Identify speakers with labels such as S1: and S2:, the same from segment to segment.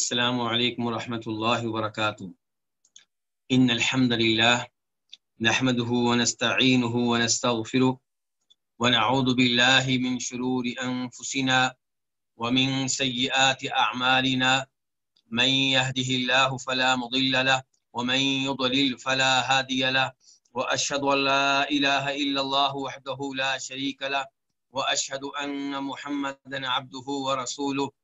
S1: السلام عليكم ورحمة الله وبركاته. إن الحمد لله نحمده ونستعينه ونستغفره ونعوذ بالله من شرور أنفسنا ومن سيئات أعمالنا. من يهده الله فلا مضل له ومن يضلل فلا هادي له. وأشهد أن لا إله إلا الله وحده لا شريك له. وأشهد أن محمدا عبده ورسوله.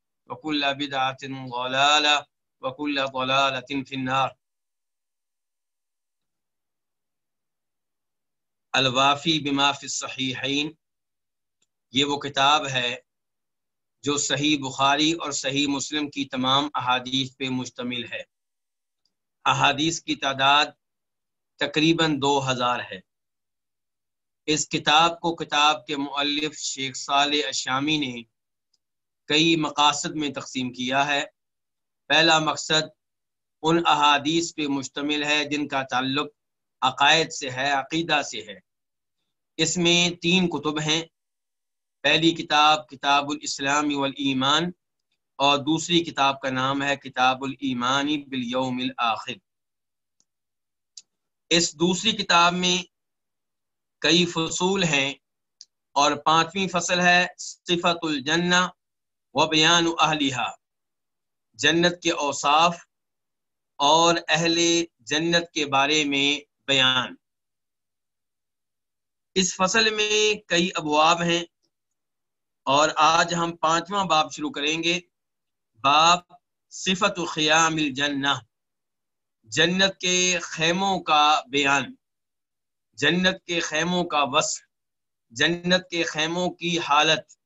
S1: وكل بدعة ضلالة وكل ضلالة في النار. الوافی بما فی الصحیحین، یہ وہ کتاب ہے جو صحیح بخاری اور صحیح مسلم کی تمام احادیث پہ مشتمل ہے۔ احادیث کی تعداد تقریباً دو ہزار ہے۔ اس کتاب کو کتاب کے مؤلف شیخ صالح اشامی نے کئی مقاصد میں تقسیم کیا ہے۔ پہلا مقصد ان احادیث پہ مشتمل ہے جن کا تعلق عقائد سے ہے، عقیدہ سے ہے۔ اس میں تین کتب ہیں۔ پہلی کتاب کتاب الاسلام والایمان اور دوسری کتاب کا نام ہے کتاب الایمانی بالیوم الاخر۔ اس دوسری کتاب میں کئی فصول ہیں اور پانچویں فصل ہے صفت الجنہ۔ و بیان اہلیہ جنت کے اوصاف اور اہل جنت کے بارے میں بیان۔ اس فصل میں کئی ابواب ہیں اور آج ہم پانچواں باب شروع کریں گے۔ باب صفت و خیام الجنہ، جنت کے خیموں کا بیان۔ جنت کے خیموں کا وصف، جنت کے خیموں کی حالت۔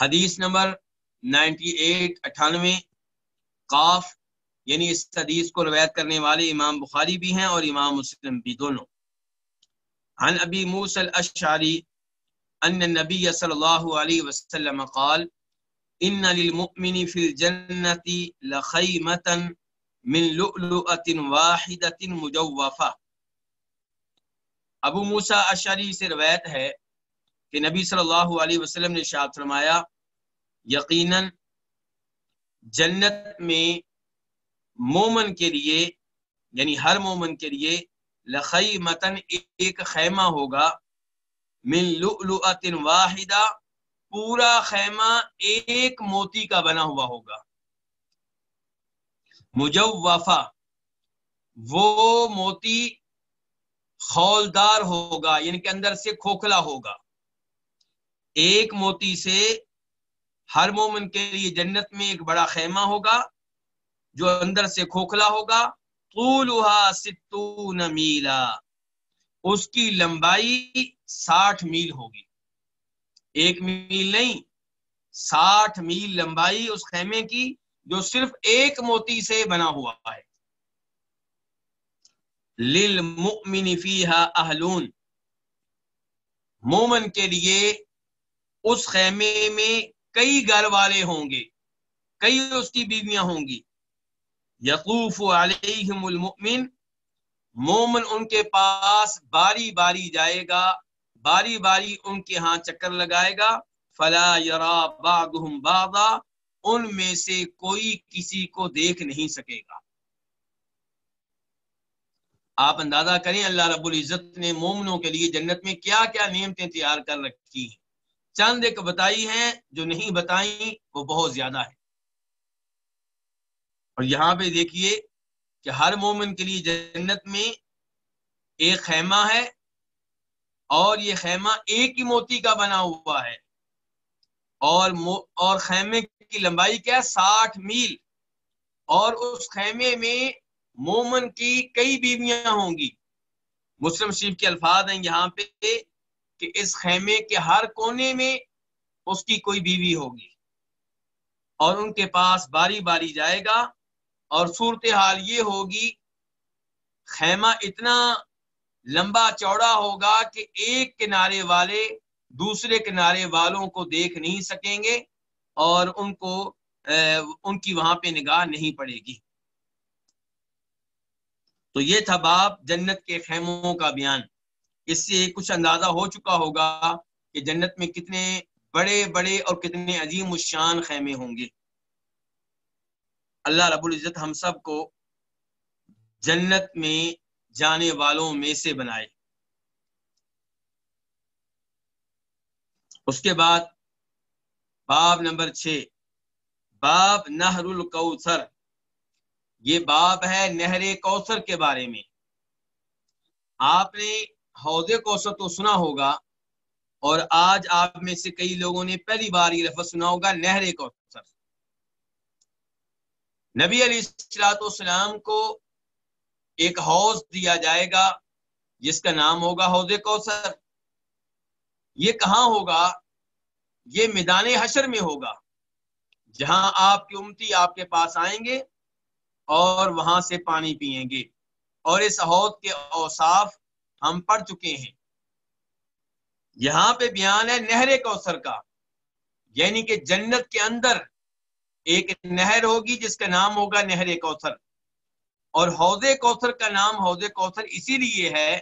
S1: حدیث نمبر نائنٹی ایٹ اٹھانوے، قاف یعنی اس حدیث کو روایت کرنے والے امام بخاری بھی ہیں اور امام مسلم بھی دونوں۔ عن ابی موسى الاشعری ان النبی صلی اللہ علیہ وسلم قال، ان للمؤمن في الجنة لخيمة من لؤلؤة واحدة مجوفة ابو موسیٰ اشعری سے روایت ہے کہ نبی صلی اللہ علیہ وسلم نے شاد فرمایا، یقیناً جنت میں مومن کے لیے یعنی ہر مومن کے لیے لخی متن ایک خیمہ ہوگا۔ من لؤلؤت واحدہ پورا خیمہ ایک موتی کا بنا ہوا ہوگا۔ مجوفہ، وہ موتی خولدار ہوگا یعنی کہ اندر سے کھوکھلا ہوگا۔ ایک موتی سے ہر مومن کے لیے جنت میں ایک بڑا خیمہ ہوگا، جو اندر سے کھوکھلا ہوگا۔ طولها ستون میلا۔ اس کی لمبائی ساٹھ میل ہوگی۔ ایک میل نہیں، ساٹھ میل لمبائی اس خیمے کی جو صرف ایک موتی سے بنا ہوا ہے۔ للمؤمن فیہا اہلون۔ مومن کے لیے اس خیمے میں کئی گھر والے ہوں گے، کئی اس کی بیویاں ہوں گی۔ یقوف علیہم المؤمن، مومن ان کے پاس باری باری جائے گا، باری باری ان کے ہاں چکر لگائے گا۔ فلا یرا بعضهم بعضا، ان میں سے کوئی کسی کو دیکھ نہیں سکے گا۔ آپ اندازہ کریں اللہ رب العزت نے مومنوں کے لیے جنت میں کیا کیا نعمتیں تیار کر رکھی ہیں۔ چند ایک بتائی ہیں، جو نہیں بتائیں، وہ بہت زیادہ ہے اور یہاں پہ دیکھیے کہ ہر مومن کے لیے جنت میں ایک خیمہ ہے اور یہ خیمہ ایک ہی موتی کا بنا ہوا ہے۔ اور اور خیمے کی لمبائی کیا ہے؟ ساٹھ میل۔ اور اس خیمے میں مومن کی کئی بیویاں ہوں گی۔ مسلم شریف کے الفاظ ہیں یہاں پہ۔ کہ اس خیمے کے ہر کونے میں اس کی کوئی بیوی ہوگی اور ان کے پاس باری باری جائے گا اور صورتحال یہ ہوگی، خیمہ اتنا لمبا چوڑا ہوگا کہ ایک کنارے والے دوسرے کنارے والوں کو دیکھ نہیں سکیں گے اور ان کو ان کی وہاں پہ نگاہ نہیں پڑے گی۔ تو یہ تھا باپ جنت کے خیموں کا بیان۔ اس سے کچھ اندازہ ہو چکا ہوگا کہ جنت میں کتنے بڑے بڑے اور کتنے عظیم الشان خیمے ہوں گے۔ اللہ رب العزت ہم سب کو جنت میں جانے والوں میں سے بنائے۔ اس کے بعد باب نمبر چھ، باب نہر الکوثر یہ باب ہے نہر کوثر کے بارے میں۔ آپ نے حوض کوثر تو سنا ہوگا۔ اور آج آپ میں سے کئی لوگوں نے پہلی بار یہ لفظ سنا ہوگا، نہر کوثر۔ نبی علیہ السلاۃ والسلام کو ایک حوض دیا جائے گا، جس کا نام ہوگا حوض کوثر۔ یہ کہاں ہوگا؟ یہ میدان حشر میں ہوگا، جہاں آپ کی امتی آپ کے پاس آئیں گے اور وہاں سے پانی پئیں گے۔ اور اس حوض کے اوصاف ہم پڑھ چکے ہیں۔ یہاں پہ بیان ہے نہر کوثر کا۔ یعنی کہ جنت کے اندر ایک نہر ہوگی جس کا نام ہوگا نہر کوثر۔ اور حوض کوثر کا نام حوض کوثر اسی لیے ہے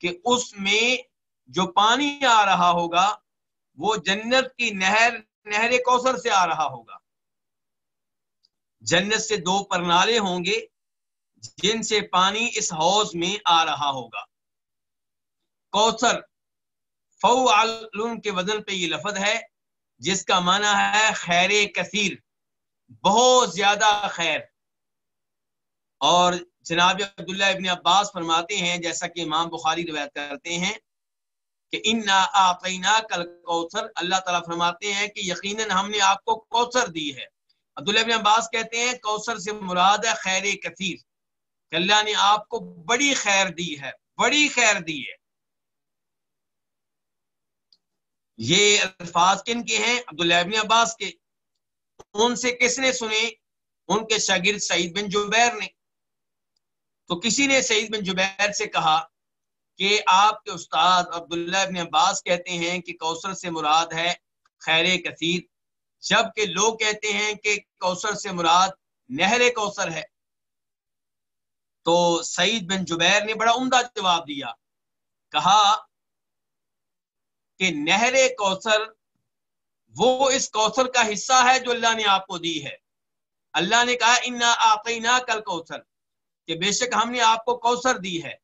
S1: کہ اس میں جو پانی آ رہا ہوگا، وہ جنت کی نہر نہر کوثر سے آ رہا ہوگا۔ جنت سے دو پرنالے ہوں گے جن سے پانی اس حوض میں آ رہا ہوگا۔ کوثر فو کے وزن پہ یہ لفظ ہے، جس کا معنی ہے خیر کثیر، بہت زیادہ خیر۔ اور جناب عبداللہ ابن عباس فرماتے ہیں، جیسا کہ امام بخاری روایت کرتے ہیں، کہ ان کل کوثر اللہ تعالیٰ فرماتے ہیں کہ یقیناً ہم نے آپ کو کوثر دی ہے۔ عبداللہ ابن عباس کہتے ہیں، کوثر سے مراد ہے خیر کثیر، کہ اللہ نے آپ کو بڑی خیر دی ہے، بڑی خیر دی ہے۔ یہ الفاظ کن کے ہیں؟ عبداللہ ابن عباس کے۔ ان سے کس نے سنے؟ ان کے شاگرد سعید بن جبیر نے۔ تو کسی نے سعید بن جبیر سے کہا کہ آپ کے استاد عبداللہ ابن عباس کہتے ہیں کہ کوثر سے مراد ہے خیر کثیر جبکہ لوگ کہتے ہیں کہ کوثر سے مراد نہر کوثر ہے۔ تو سعید بن جبیر نے بڑا عمدہ جواب دیا۔ کہا کہ نہر کوثر وہ اس کوثر کا حصہ ہے جو اللہ نے آپ کو دی ہے۔ اللہ نے کہا، انا آقینا کل کوثر کہ بے شک ہم نے آپ کو کوثر دی ہے۔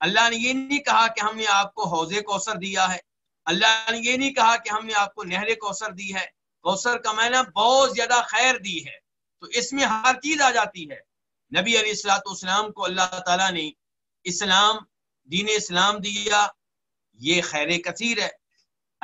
S1: اللہ نے یہ نہیں کہا کہ ہم نے آپ کو حوض کوثر دیا ہے۔ اللہ نے یہ نہیں کہا کہ ہم نے آپ کو نہر کوثر دی ہے۔ کوثر کا معنی بہت زیادہ خیر دی ہے۔ تو اس میں ہر چیز آ جاتی ہے۔ نبی علیہ السلاۃ والسلام کو اللہ تعالیٰ نے اسلام، دین اسلام دیا۔ یہ خیر کثیر ہے۔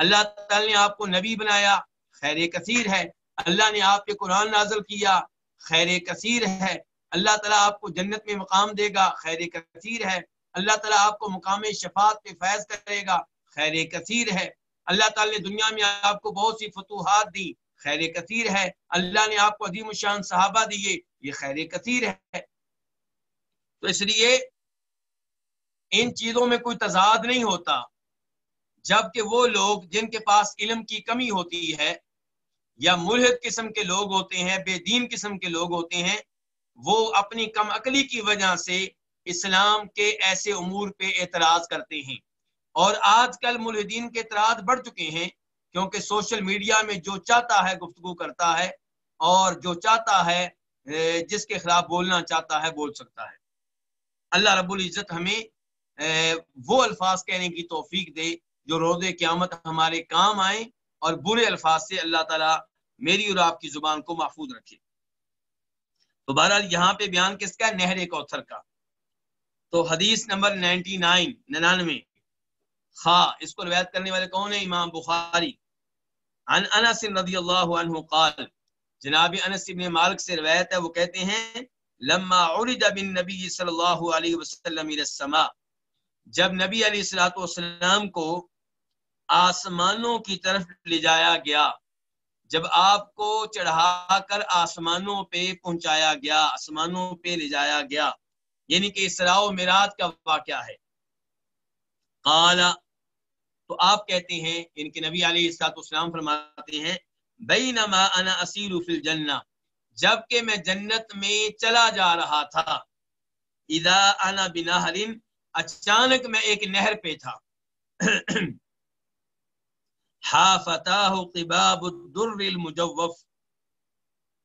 S1: اللہ تعالیٰ نے آپ کو نبی بنایا، خیر کثیر ہے۔ اللہ نے آپ کے قرآن نازل کیا، خیر کثیر ہے۔ اللہ تعالیٰ آپ کو جنت میں مقام دے گا، خیر کثیر ہے۔ اللہ تعالیٰ آپ کو مقام شفاعت پہ فیض کرے گا، خیر کثیر ہے۔ اللہ تعالیٰ نے دنیا میں آپ کو بہت سی فتوحات دی، خیر کثیر ہے۔ اللہ نے آپ کو عظیم الشان صحابہ دیے، یہ خیر کثیر ہے۔ تو اس لیے ان چیزوں میں کوئی تضاد نہیں ہوتا۔ جبکہ وہ لوگ جن کے پاس علم کی کمی ہوتی ہے یا ملحد قسم کے لوگ ہوتے ہیں، بے دین قسم کے لوگ ہوتے ہیں، وہ اپنی کم عقلی کی وجہ سے اسلام کے ایسے امور پہ اعتراض کرتے ہیں۔ اور آج کل ملحدین کے اعتراض بڑھ چکے ہیں کیونکہ سوشل میڈیا میں جو چاہتا ہے گفتگو کرتا ہے اور جو چاہتا ہے جس کے خلاف بولنا چاہتا ہے بول سکتا ہے۔ اللہ رب العزت ہمیں وہ الفاظ کہنے کی توفیق دے جو روز قیامت ہمارے کام آئیں اور برے الفاظ سے اللہ تعالیٰ میری اور آپ کی زبان کو محفوظ رکھے۔ تو بہرحال یہاں پہ بیان کس کا نہر کوثر کا۔ تو حدیث نمبر نائنٹی نائن ننانوے۔ خا اس کو روایت کرنے والے کون ہیں؟ امام بخاری۔ عن انس رضی اللہ عنہ قال، جناب انس ابن مالک سے روایت ہے، وہ کہتے ہیں، لما عرج بن نبی صلی اللہ علیہ وسلم الى السماء، جب نبی علیہ الصلوۃ والسلام کو آسمانوں کی طرف لے جایا گیا۔ جب آپ کو چڑھا کر آسمانوں پہ پہنچایا گیا، آسمانوں پہ لے جایا گیا یعنی کہ اسراء و معراج کا واقعہ ہے۔ قال، تو آپ کہتے ہیں، ان کے نبی علیہ السلاط اسلام فرماتے ہیں، بینما انا اسیر فی الجنہ جبکہ میں جنت میں چلا جا رہا تھا۔ اذا انا بنہر، اچانک میں ایک نہر پہ تھا۔ حافتاہ قباب الدر المجوف۔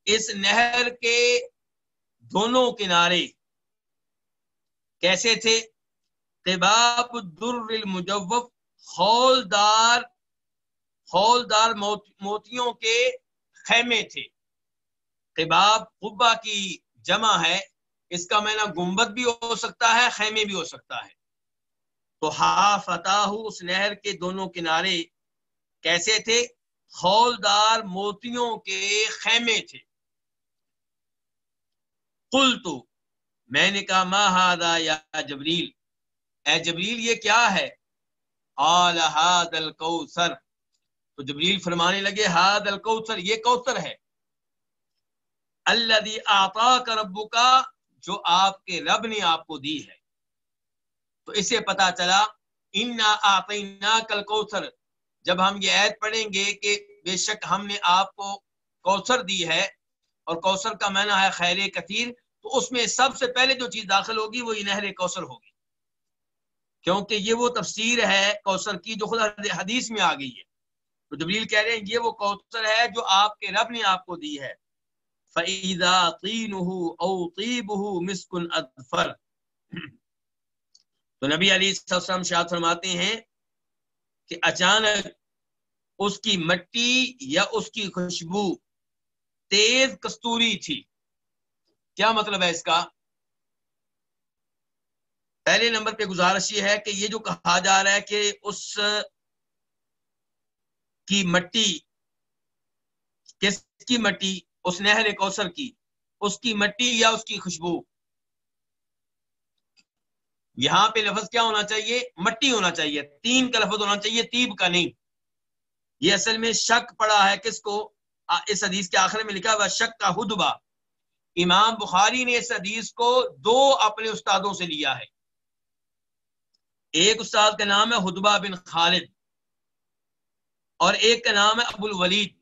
S1: اس نہر کے دونوں کنارے کیسے تھے؟ قباب الدر المجوف ہولدار ہولدار موتیوں کے خیمے تھے۔ قباب قبا کی جمع ہے، اس کا معنی گنبد بھی ہو سکتا ہے، خیمے بھی ہو سکتا ہے۔ تو ہا فتح اس نہر کے دونوں کنارے کیسے تھے؟ ہولدار موتیوں کے خیمے تھے۔ کل تو میں نے کہا ماں ہادا یا جبریل؟ اے جبریل، یہ کیا ہے؟ آل ہاد الکوثر۔ تو جبریل فرمانے لگے ہاد الکوثر، یہ کوثر ہے۔ اللہ آتا کا ربو کا جو آپ کے رب نے آپ کو دی ہے۔ تو اسے پتا چلا ان آتینا کل کوثر جب ہم یہ عید پڑھیں گے کہ بے شک ہم نے آپ کو کوثر دی ہے اور کوثر کا معنی ہے خیر کثیر، تو اس میں سب سے پہلے جو چیز داخل ہوگی وہ یہ نہر کوثر ہوگی۔ کیونکہ یہ وہ تفسیر ہے کوثر کی جو خود حدیث میں آ گئی ہے۔ تو جبریل کہہ رہے ہیں یہ وہ کوثر ہے جو آپ کے رب نے آپ کو دی ہے۔ فَإِذَا طِينُهُ أَوْ طِيبُهُ مِسْكٌ تو نبی علیہ السلام شاہد فرماتے ہیں کہ اچانک اس کی مٹی یا اس کی خوشبو تیز کستوری تھی۔ کیا مطلب ہے اس کا؟ پہلے نمبر پہ گزارش یہ ہے کہ یہ جو کہا جا رہا ہے کہ اس کی مٹی، کس کی مٹی؟ اس نہر کوثر کی۔ اس کی مٹی یا اس کی خوشبو؟ یہاں پہ لفظ کیا ہونا چاہیے؟ مٹی ہونا چاہیے۔ تین کا لفظ ہونا چاہیے تیب کا نہیں۔ یہ اصل میں شک پڑا ہے کس کو؟ اس حدیث کے آخر میں لکھا ہوا شک کا ہدبا امام بخاری نے اس حدیث کو دو اپنے استادوں سے لیا ہے۔ ایک استاد کا نام ہے ہدبہ بن خالد اور ایک کا نام ہے ابو الولید۔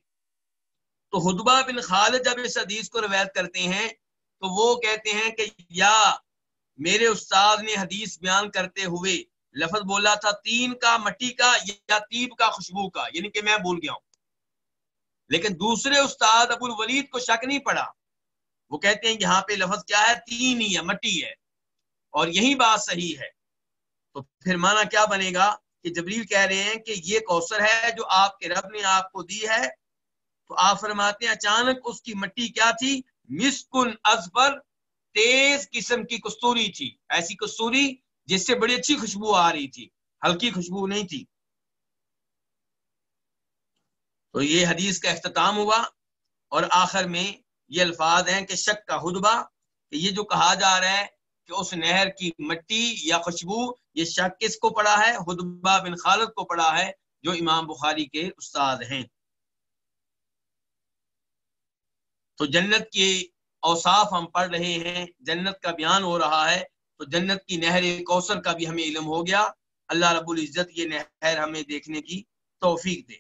S1: تو ہدبہ بن خالد جب اس حدیث کو روایت کرتے ہیں تو وہ کہتے ہیں کہ یا میرے استاد نے حدیث بیان کرتے ہوئے لفظ بولا تھا، تین کا مٹی کا یا تیب کا خوشبو کا یعنی کہ میں بول گیا ہوں۔ لیکن دوسرے استاد ابو الولید کو شک نہیں پڑا۔ وہ کہتے ہیں، یہاں پہ لفظ کیا ہے؟ تین ہی ہے، مٹی ہے۔ اور یہی بات صحیح ہے۔ تو پھر مانا کیا بنے گا؟ کہ جبریل کہہ رہے ہیں کہ یہ کوثر ہے جو آپ کے رب نے آپ کو دی ہے۔ تو آپ فرماتے ہیں، اچانک اس کی مٹی کیا تھی؟ مسکن ازبر تیز قسم کی کستوری تھی، ایسی کستوری جس سے بڑی اچھی خوشبو آ رہی تھی، ہلکی خوشبو نہیں تھی۔ تو یہ حدیث کا اختتام ہوا اور آخر میں یہ الفاظ ہیں کہ شک کا حدبہ، کہ یہ جو کہا جا رہا ہے کہ اس نہر کی مٹی یا خوشبو، یہ شک کس کو پڑا ہے؟ حدبہ بن خالد کو پڑا ہے، جو امام بخاری کے استاد ہیں۔ تو جنت کی اوصاف ہم پڑھ رہے ہیں، جنت کا بیان ہو رہا ہے، تو جنت کی نہر کوثر کا بھی ہمیں علم ہو گیا۔ اللہ رب العزت یہ نہر ہمیں دیکھنے کی توفیق دے۔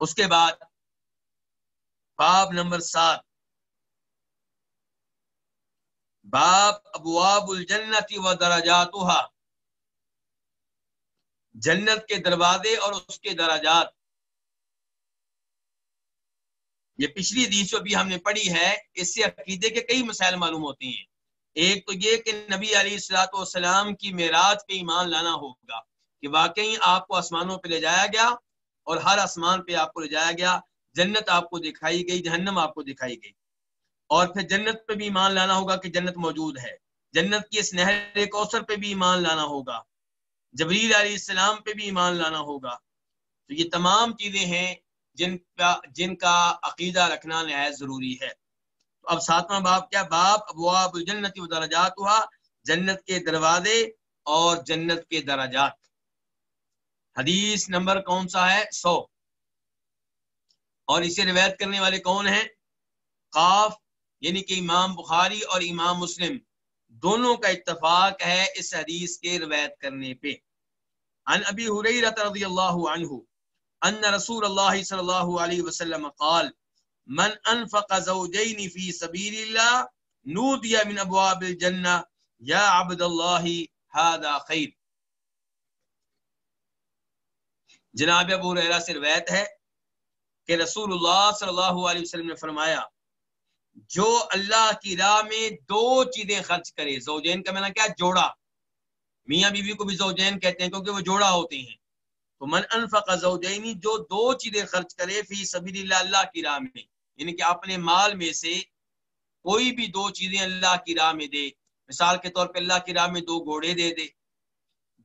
S1: اس کے بعد باب نمبر سات۔ باب ابواب الجنت و دراجاتها جنت کے دروازے اور اس کے دراجات یہ پچھلی حدیث جو بھی ہم نے پڑھی ہے، اس سے عقیدے کے کئی مسائل معلوم ہوتے ہیں۔ ایک تو یہ کہ نبی علیہ السلاۃ والسلام کی معراج پہ ایمان لانا ہوگا کہ واقعی آپ کو آسمانوں پہ لے جایا گیا اور ہر آسمان پہ آپ کو لے جایا گیا۔ جنت آپ کو دکھائی گئی، جہنم آپ کو دکھائی گئی۔ اور پھر جنت پہ بھی ایمان لانا ہوگا کہ جنت موجود ہے۔ جنت کی اس نہر کوثر پہ بھی ایمان لانا ہوگا۔ جبریل علیہ السلام پہ بھی ایمان لانا ہوگا۔ تو یہ تمام چیزیں ہیں۔ جن کا جن کا عقیدہ رکھنا نہایت ضروری ہے۔ تو اب ساتواں باپ کیا؟ باپ ابواب الجنت و درجات ہوا جنت کے دروازے اور جنت کے دراجات حدیث نمبر کون سا ہے؟ سو۔ اور اسے روایت کرنے والے کون ہیں؟ قاف یعنی کہ امام بخاری اور امام مسلم۔ دونوں کا اتفاق ہے اس حدیث کے روایت کرنے پہ۔ عن ابی حریرہ رضی اللہ عنہ ان رسول اللہ صلی اللہ علیہ وسلم قال، من انفق زوجین فی سبیل اللہ نودی من ابواب الجنہ یا عبد اللہ هذا خیر جناب ابو ریرہ سے روایت ہے کہ رسول اللہ صلی اللہ علیہ وسلم نے فرمایا، جو اللہ کی راہ میں دو چیزیں خرچ کرے، زوجین کا میں کیا؟ جوڑا۔ میاں بیوی بی کو بھی زوجین کہتے ہیں کیونکہ وہ جوڑا ہوتے ہیں۔ تو من انفق زوجینی، جو دو چیزیں خرچ کرے، فی سبیل اللہ اللہ کی راہ میں یعنی کہ اپنے مال میں سے کوئی بھی دو چیزیں اللہ کی راہ میں دے۔ مثال کے طور پہ اللہ کی راہ میں دو گھوڑے دے دے،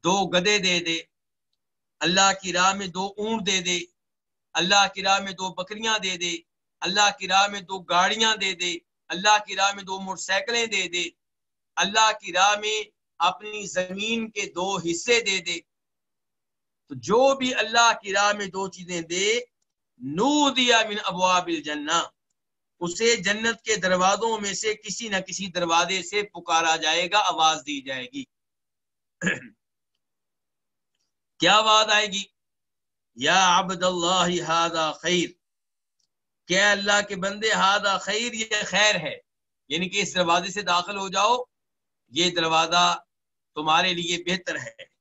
S1: دو گدے دے دے، اللہ کی راہ میں دو اونٹ دے دے، اللہ کی راہ میں دو بکریاں دے دے، اللہ کی راہ میں دو گاڑیاں دے دے، اللہ کی راہ میں دو موٹر سائیکلیں دے دے، اللہ کی راہ میں اپنی زمین کے دو حصے دے دے۔ تو جو بھی اللہ کی راہ میں دو چیزیں دے نو دیا من ابواب الجنہ، اسے جنت کے دروازوں میں سے کسی نہ کسی دروازے سے پکارا جائے گا، آواز دی جائے گی۔ کیا آواز آئے گی؟ یا عبد اللہ ہادا خیر۔ کیا اللہ کے بندے ہادا خیر، یہ خیر ہے۔ یعنی کہ اس دروازے سے داخل ہو جاؤ، یہ دروازہ تمہارے لیے بہتر ہے۔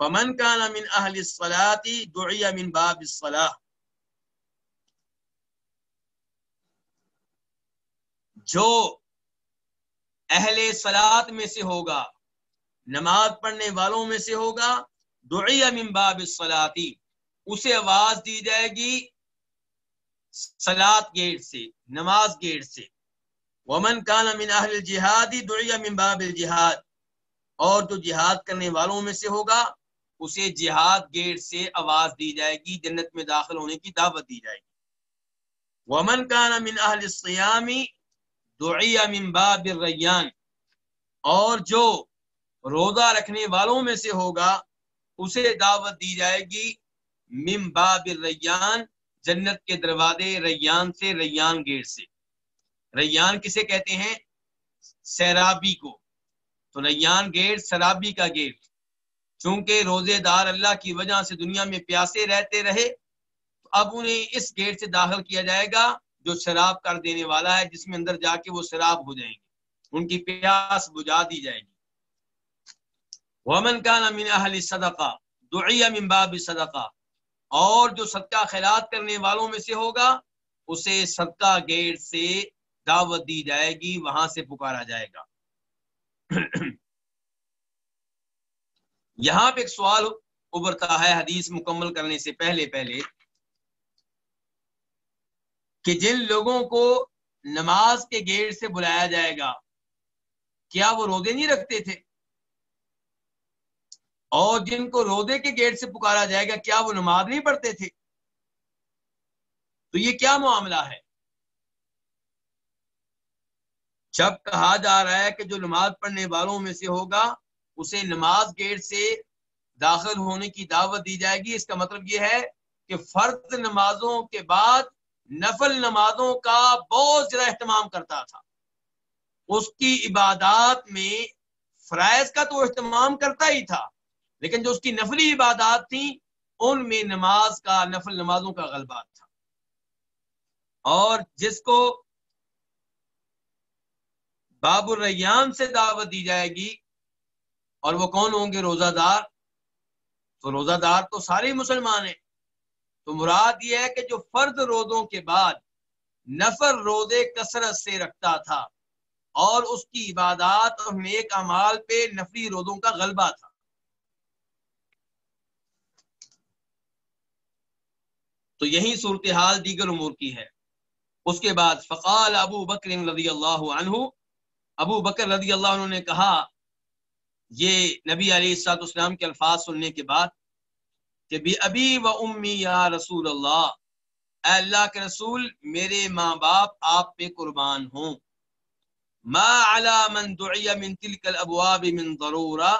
S1: فمن کا من اہل الصلاتی دعی من باب الصلاح جو اہل سلاد میں سے ہوگا، نماز پڑھنے والوں میں سے ہوگا، دعی من باب الصلاتی اسے آواز دی جائے گی سلاد گیٹ سے، نماز گیٹ سے۔ ومن کان من اہل الجہادی دعی من باب الجہاد۔ اور جو جہاد کرنے والوں میں سے ہوگا اسے جہاد گیٹ سے آواز دی جائے گی، جنت میں داخل ہونے کی دعوت دی جائے گی۔ ومن کان من اہل الصیامی دعی من باب الریان اور جو روزہ رکھنے والوں میں سے ہوگا، اسے دعوت دی جائے گی من باب الریان جنت کے دروازے ریان سے ریان گیٹ سے۔ ریان کسے کہتے ہیں؟ سیرابی کو۔ تو ریان گیٹ سرابی کا گیٹ۔ چونکہ روزے دار اللہ کی وجہ سے دنیا میں پیاسے رہتے رہے، تو اب انہیں اس گیٹ سے داخل کیا جائے گا جو شراب کر دینے والا ہے، جس میں اندر جا کے وہ شراب ہو جائیں گے۔ ان کی پیاس بجا دی جائے گی۔ ومن کان من اہل صدقہ دعی من باب صدقہ اور جو صدقہ خیرات کرنے والوں میں سے ہوگا، اسے صدقہ گیٹ سے دعوت دی جائے گی، وہاں سے پکارا جائے گا۔ یہاں پہ ایک سوال ابھرتا ہے حدیث مکمل کرنے سے پہلے پہلے کہ جن لوگوں کو نماز کے گیٹ سے بلایا جائے گا، کیا وہ روزے نہیں رکھتے تھے؟ اور جن کو روزے کے گیٹ سے پکارا جائے گا، کیا وہ نماز نہیں پڑھتے تھے؟ تو یہ کیا معاملہ ہے؟ جب کہا جا رہا ہے کہ جو نماز پڑھنے والوں میں سے ہوگا اسے نماز گیٹ سے داخل ہونے کی دعوت دی جائے گی۔ اس کا مطلب یہ ہے کہ فرض نمازوں کے بعد نفل نمازوں کا بہت زیادہ اہتمام کرتا تھا۔ اس کی عبادات میں فرائض کا تو اہتمام کرتا ہی تھا، لیکن جو اس کی نفلی عبادات تھیں، ان میں نماز کا، نفل نمازوں کا غلبہ تھا۔ اور جس کو باب الریان سے دعوت دی جائے گی اور وہ کون ہوں گے روزہ دار تو روزہ دار تو سارے مسلمان ہیں۔ تو مراد یہ ہے کہ جو فرد روزوں کے بعد نفر روزے کثرت سے رکھتا تھا اور اس کی عبادات اور نیک امال پہ نفری روزوں کا غلبہ تھا۔ تو یہی صورتحال دیگر امور کی ہے۔ اس کے بعد فقال ابو بکر رضی اللہ عنہ، ابو بکر رضی اللہ عنہ نے کہا یہ نبی علیہ السلاط اسلام کے الفاظ سننے کے بعد کہ بھی ابھی و امی یا رسول اللہ، اے اللہ کے رسول، میرے ماں باپ، آپ پہ قربان ہوں۔ ما على من دعی من تلك الابواب من ضرورہ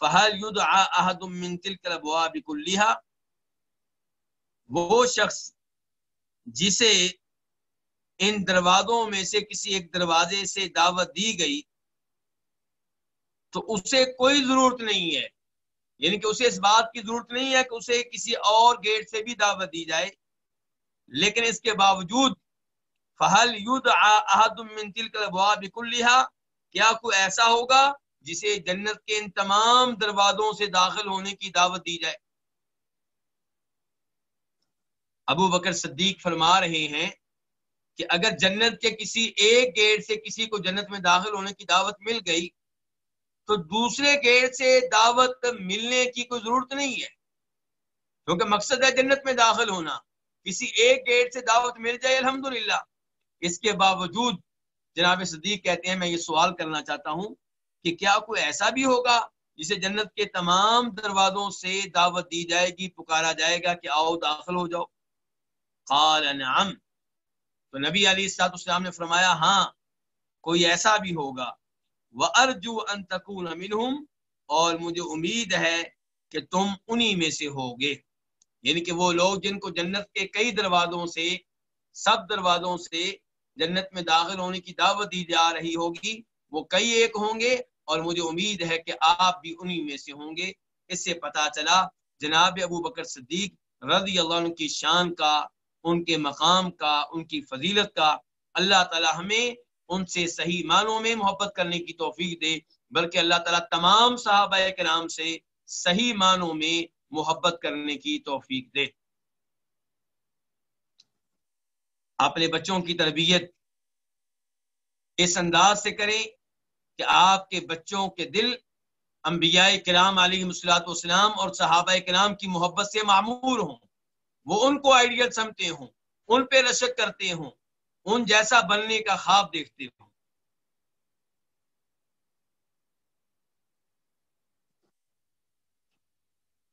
S1: فهل يدعى احد من تلك الابواب كلها وہ شخص جسے ان دروازوں میں سے کسی ایک دروازے سے دعوت دی گئی تو اسے کوئی ضرورت نہیں ہے۔ یعنی کہ اسے اس بات کی ضرورت نہیں ہے کہ اسے کسی اور گیٹ سے بھی دعوت دی جائے۔ لیکن اس کے باوجود فہل یود احد من تلک الابواب كلها کیا کوئی ایسا ہوگا جسے جنت کے ان تمام دروازوں سے داخل ہونے کی دعوت دی جائے؟ ابو بکر صدیق فرما رہے ہیں کہ اگر جنت کے کسی ایک گیٹ سے کسی کو جنت میں داخل ہونے کی دعوت مل گئی تو دوسرے گیٹ سے دعوت ملنے کی کوئی ضرورت نہیں ہے۔ کیونکہ مقصد ہے جنت میں داخل ہونا۔ کسی ایک گیٹ سے دعوت مل جائے، الحمدللہ۔ اس کے باوجود جناب صدیق کہتے ہیں، میں یہ سوال کرنا چاہتا ہوں کہ کیا کوئی ایسا بھی ہوگا جسے جنت کے تمام دروازوں سے دعوت دی جائے گی، پکارا جائے گا کہ آؤ داخل ہو جاؤ؟ قال نعم۔ تو نبی علی السلاط اسلام نے فرمایا ہاں کوئی ایسا بھی ہوگا۔ وہ ارجو انتقون امین اور مجھے امید ہے کہ تم انہی میں سے ہوگے۔ یعنی کہ وہ لوگ جن کو جنت کے کئی دروازوں سے، سب دروازوں سے جنت میں داخل ہونے کی دعوت دی جا رہی ہوگی، وہ کئی ایک ہوں گے۔ اور مجھے امید ہے کہ آپ بھی انہی میں سے ہوں گے۔ اس سے پتا چلا، جناب ابو بکر صدیق رضی اللہ عنہ کی شان کا، ان کے مقام کا، ان کی فضیلت کا، اللہ تعالی ہمیں ان سے صحیح معنوں میں محبت کرنے کی توفیق دے، بلکہ اللہ تعالیٰ تمام صحابہ کرام سے صحیح معنوں میں محبت کرنے کی توفیق دے۔ اپنے بچوں کی تربیت اس انداز سے کریں کہ آپ کے بچوں کے دل انبیاء کرام علیہ مسلاط والسلام اور صحابہ کرام کی محبت سے معمور ہوں۔ وہ ان کو آئیڈیل سمتے ہوں، ان پہ رشک کرتے ہوں۔ ان جیسا بننے کا خواب دیکھتے ہوں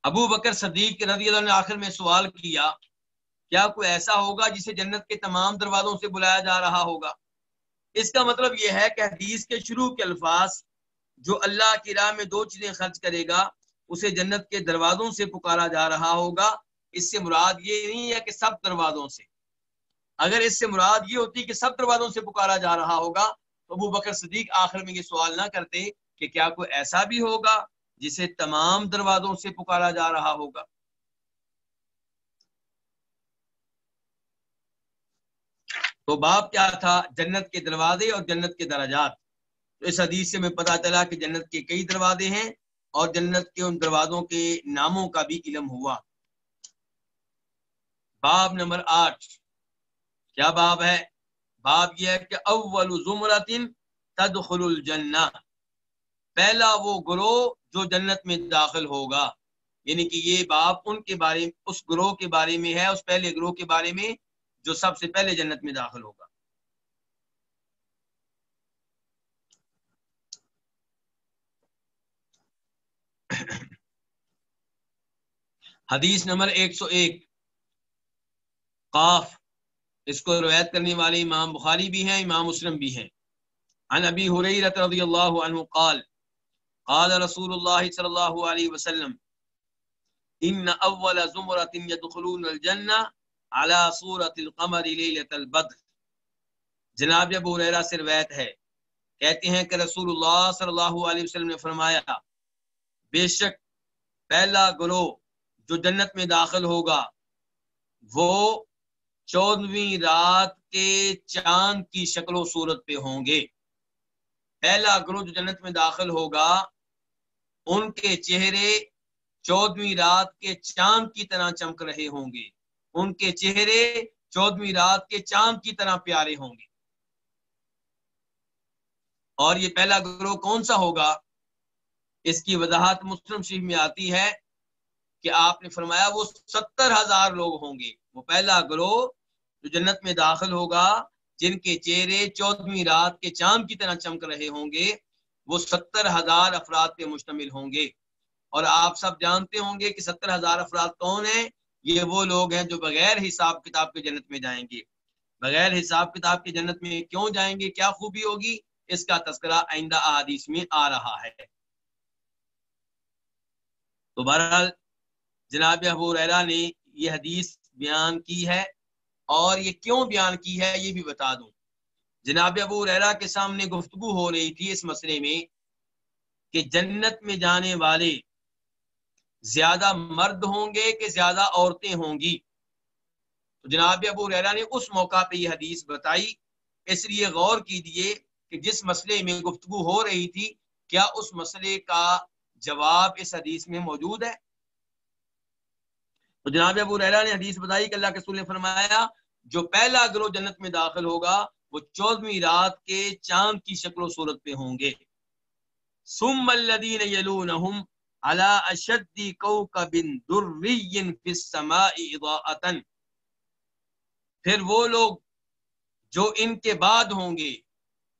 S1: ابو بکر صدیق رضی اللہ نے آخر میں سوال کیا کیا کوئی ایسا ہوگا جسے جنت کے تمام دروازوں سے بلایا جا رہا ہوگا؟ اس کا مطلب یہ ہے کہ حدیث کے شروع کے الفاظ، جو اللہ کی راہ میں دو چیزیں خرچ کرے گا، اسے جنت کے دروازوں سے پکارا جا رہا ہوگا۔ اس سے مراد یہ نہیں ہے کہ سب دروازوں سے۔ اگر اس سے مراد یہ ہوتی کہ سب دروازوں سے پکارا جا رہا ہوگا، تو ابو بکر صدیق آخر میں یہ سوال نہ کرتے کہ کیا کوئی ایسا بھی ہوگا جسے تمام دروازوں سے پکارا جا رہا ہوگا؟ تو باپ کیا تھا؟ جنت کے دروازے اور جنت کے درجات۔ تو اس حدیث سے میں پتا چلا کہ جنت کے کئی دروازے ہیں اور جنت کے ان دروازوں کے ناموں کا بھی علم ہوا۔ باب نمبر آٹھ۔ کیا باب ہے؟ باب یہ ہے کہ اول زمرتن تدخل الجنہ، پہلا وہ گروہ جو جنت میں داخل ہوگا۔ یعنی کہ یہ باب ان کے بارے اس گروہ کے بارے میں ہے، اس پہلے گروہ کے بارے میں جو سب سے پہلے جنت میں داخل ہوگا۔ حدیث نمبر ایک سو ایک۔ قاف اس کو روایت کرنے والے امام بخاری بھی ہیں، امام مسلم بھی ہیں۔ عن ابی حریرت رضی اللہ عنہ قال قال رسول اللہ صلی اللہ علیہ وسلم، ان اول زمرت يدخلون الجنہ على صورت القمر لیلت البدر جناب ابو حریرہ سے روایت ہے۔ کہتے ہیں کہ رسول اللہ صلی اللہ علیہ وسلم نے فرمایا، بے شک پہلا گروہ جو جنت میں داخل ہوگا، وہ چودویں رات کے چاند کی شکل و صورت پہ ہوں گے۔ پہلا گروہ جو جنت میں داخل ہوگا، ان کے چہرے چودویں رات کے چاند کی طرح چمک رہے ہوں گے۔ ان کے چہرے چودویں رات کے چاند کی طرح پیارے ہوں گے۔ اور یہ پہلا گروہ کون سا ہوگا؟ اس کی وضاحت مسلم شریف میں آتی ہے۔ کہ آپ نے فرمایا وہ ستر ہزار لوگ ہوں گے۔ وہ پہلا گروہ جو جنت میں داخل ہوگا، جن کے چہرے چودہویں رات کے چاند کی طرح چمک رہے ہوں گے، وہ ستر ہزار افراد پہ مشتمل ہوں گے۔ اور آپ سب جانتے ہوں گے کہ ستر ہزار افراد کون ہیں؟ یہ وہ لوگ ہیں جو بغیر حساب کتاب کے جنت میں جائیں گے۔ بغیر حساب کتاب کے جنت میں کیوں جائیں گے؟ کیا خوبی ہوگی؟ اس کا تذکرہ آئندہ احادیث میں آ رہا ہے۔ تو بہرحال جناب ابو ریرا نے یہ حدیث بیان کی ہے اور یہ کیوں بیان کی ہے یہ بھی بتا دوں۔ جناب ابو ریرا کے سامنے گفتگو ہو رہی تھی اس مسئلے میں کہ جنت میں جانے والے زیادہ مرد ہوں گے کہ زیادہ عورتیں ہوں گی۔ تو جناب ابو ریرا نے اس موقع پہ یہ حدیث بتائی، اس لیے غور کیجیے کہ جس مسئلے میں گفتگو ہو رہی تھی، کیا اس مسئلے کا جواب اس حدیث میں موجود ہے؟ تو جناب ابو ریرا نے حدیث بتائی کہ اللہ کے سول نے فرمایا، جو پہلا گروہ جنت میں داخل ہوگا، وہ چودہویں رات کے چاند کی شکل و صورت پہ ہوں گے۔ سم الذین یلونہم علی اشد کوکب دری فی السماء اضاءتا۔ پھر وہ لوگ جو ان کے بعد ہوں گے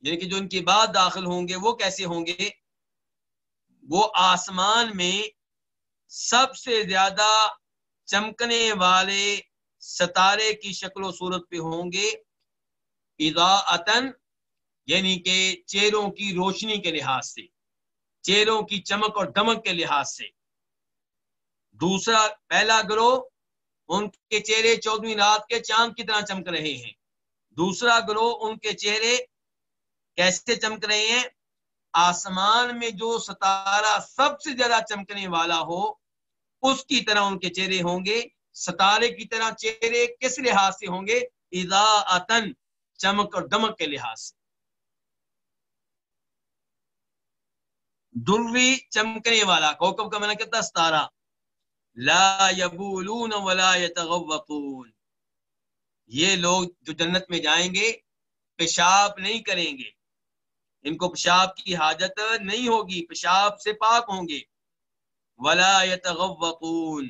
S1: یعنی کہ جو ان کے بعد داخل ہوں گے، وہ کیسے ہوں گے؟ وہ آسمان میں سب سے زیادہ چمکنے والے ستارے کی شکل و صورت پہ ہوں گے۔ اضاءتن یعنی کہ چہروں کی روشنی کے لحاظ سے، چہروں کی چمک اور دمک کے لحاظ سے۔ دوسرا پہلا گروہ ان کے چہرے چودہویں رات کے چاند کی طرح چمک رہے ہیں۔ دوسرا گروہ ان کے چہرے کیسے چمک رہے ہیں؟ آسمان میں جو ستارہ سب سے زیادہ چمکنے والا ہو اس کی طرح ان کے چہرے ہوں گے، ستارے کی طرح چہرے کس لحاظ سے ہوں گے؟ چمک اور دمک کے لحاظ سے۔ دروی چمکنے والا کوکب کا میں نے کہتا ستارہ۔ لا یبولون ولا یتغوقون یہ لوگ جو جنت میں جائیں گے، پیشاب نہیں کریں گے۔ ان کو پیشاب کی حاجت نہیں ہوگی، پیشاب سے پاک ہوں گے۔ ولا يتغوقون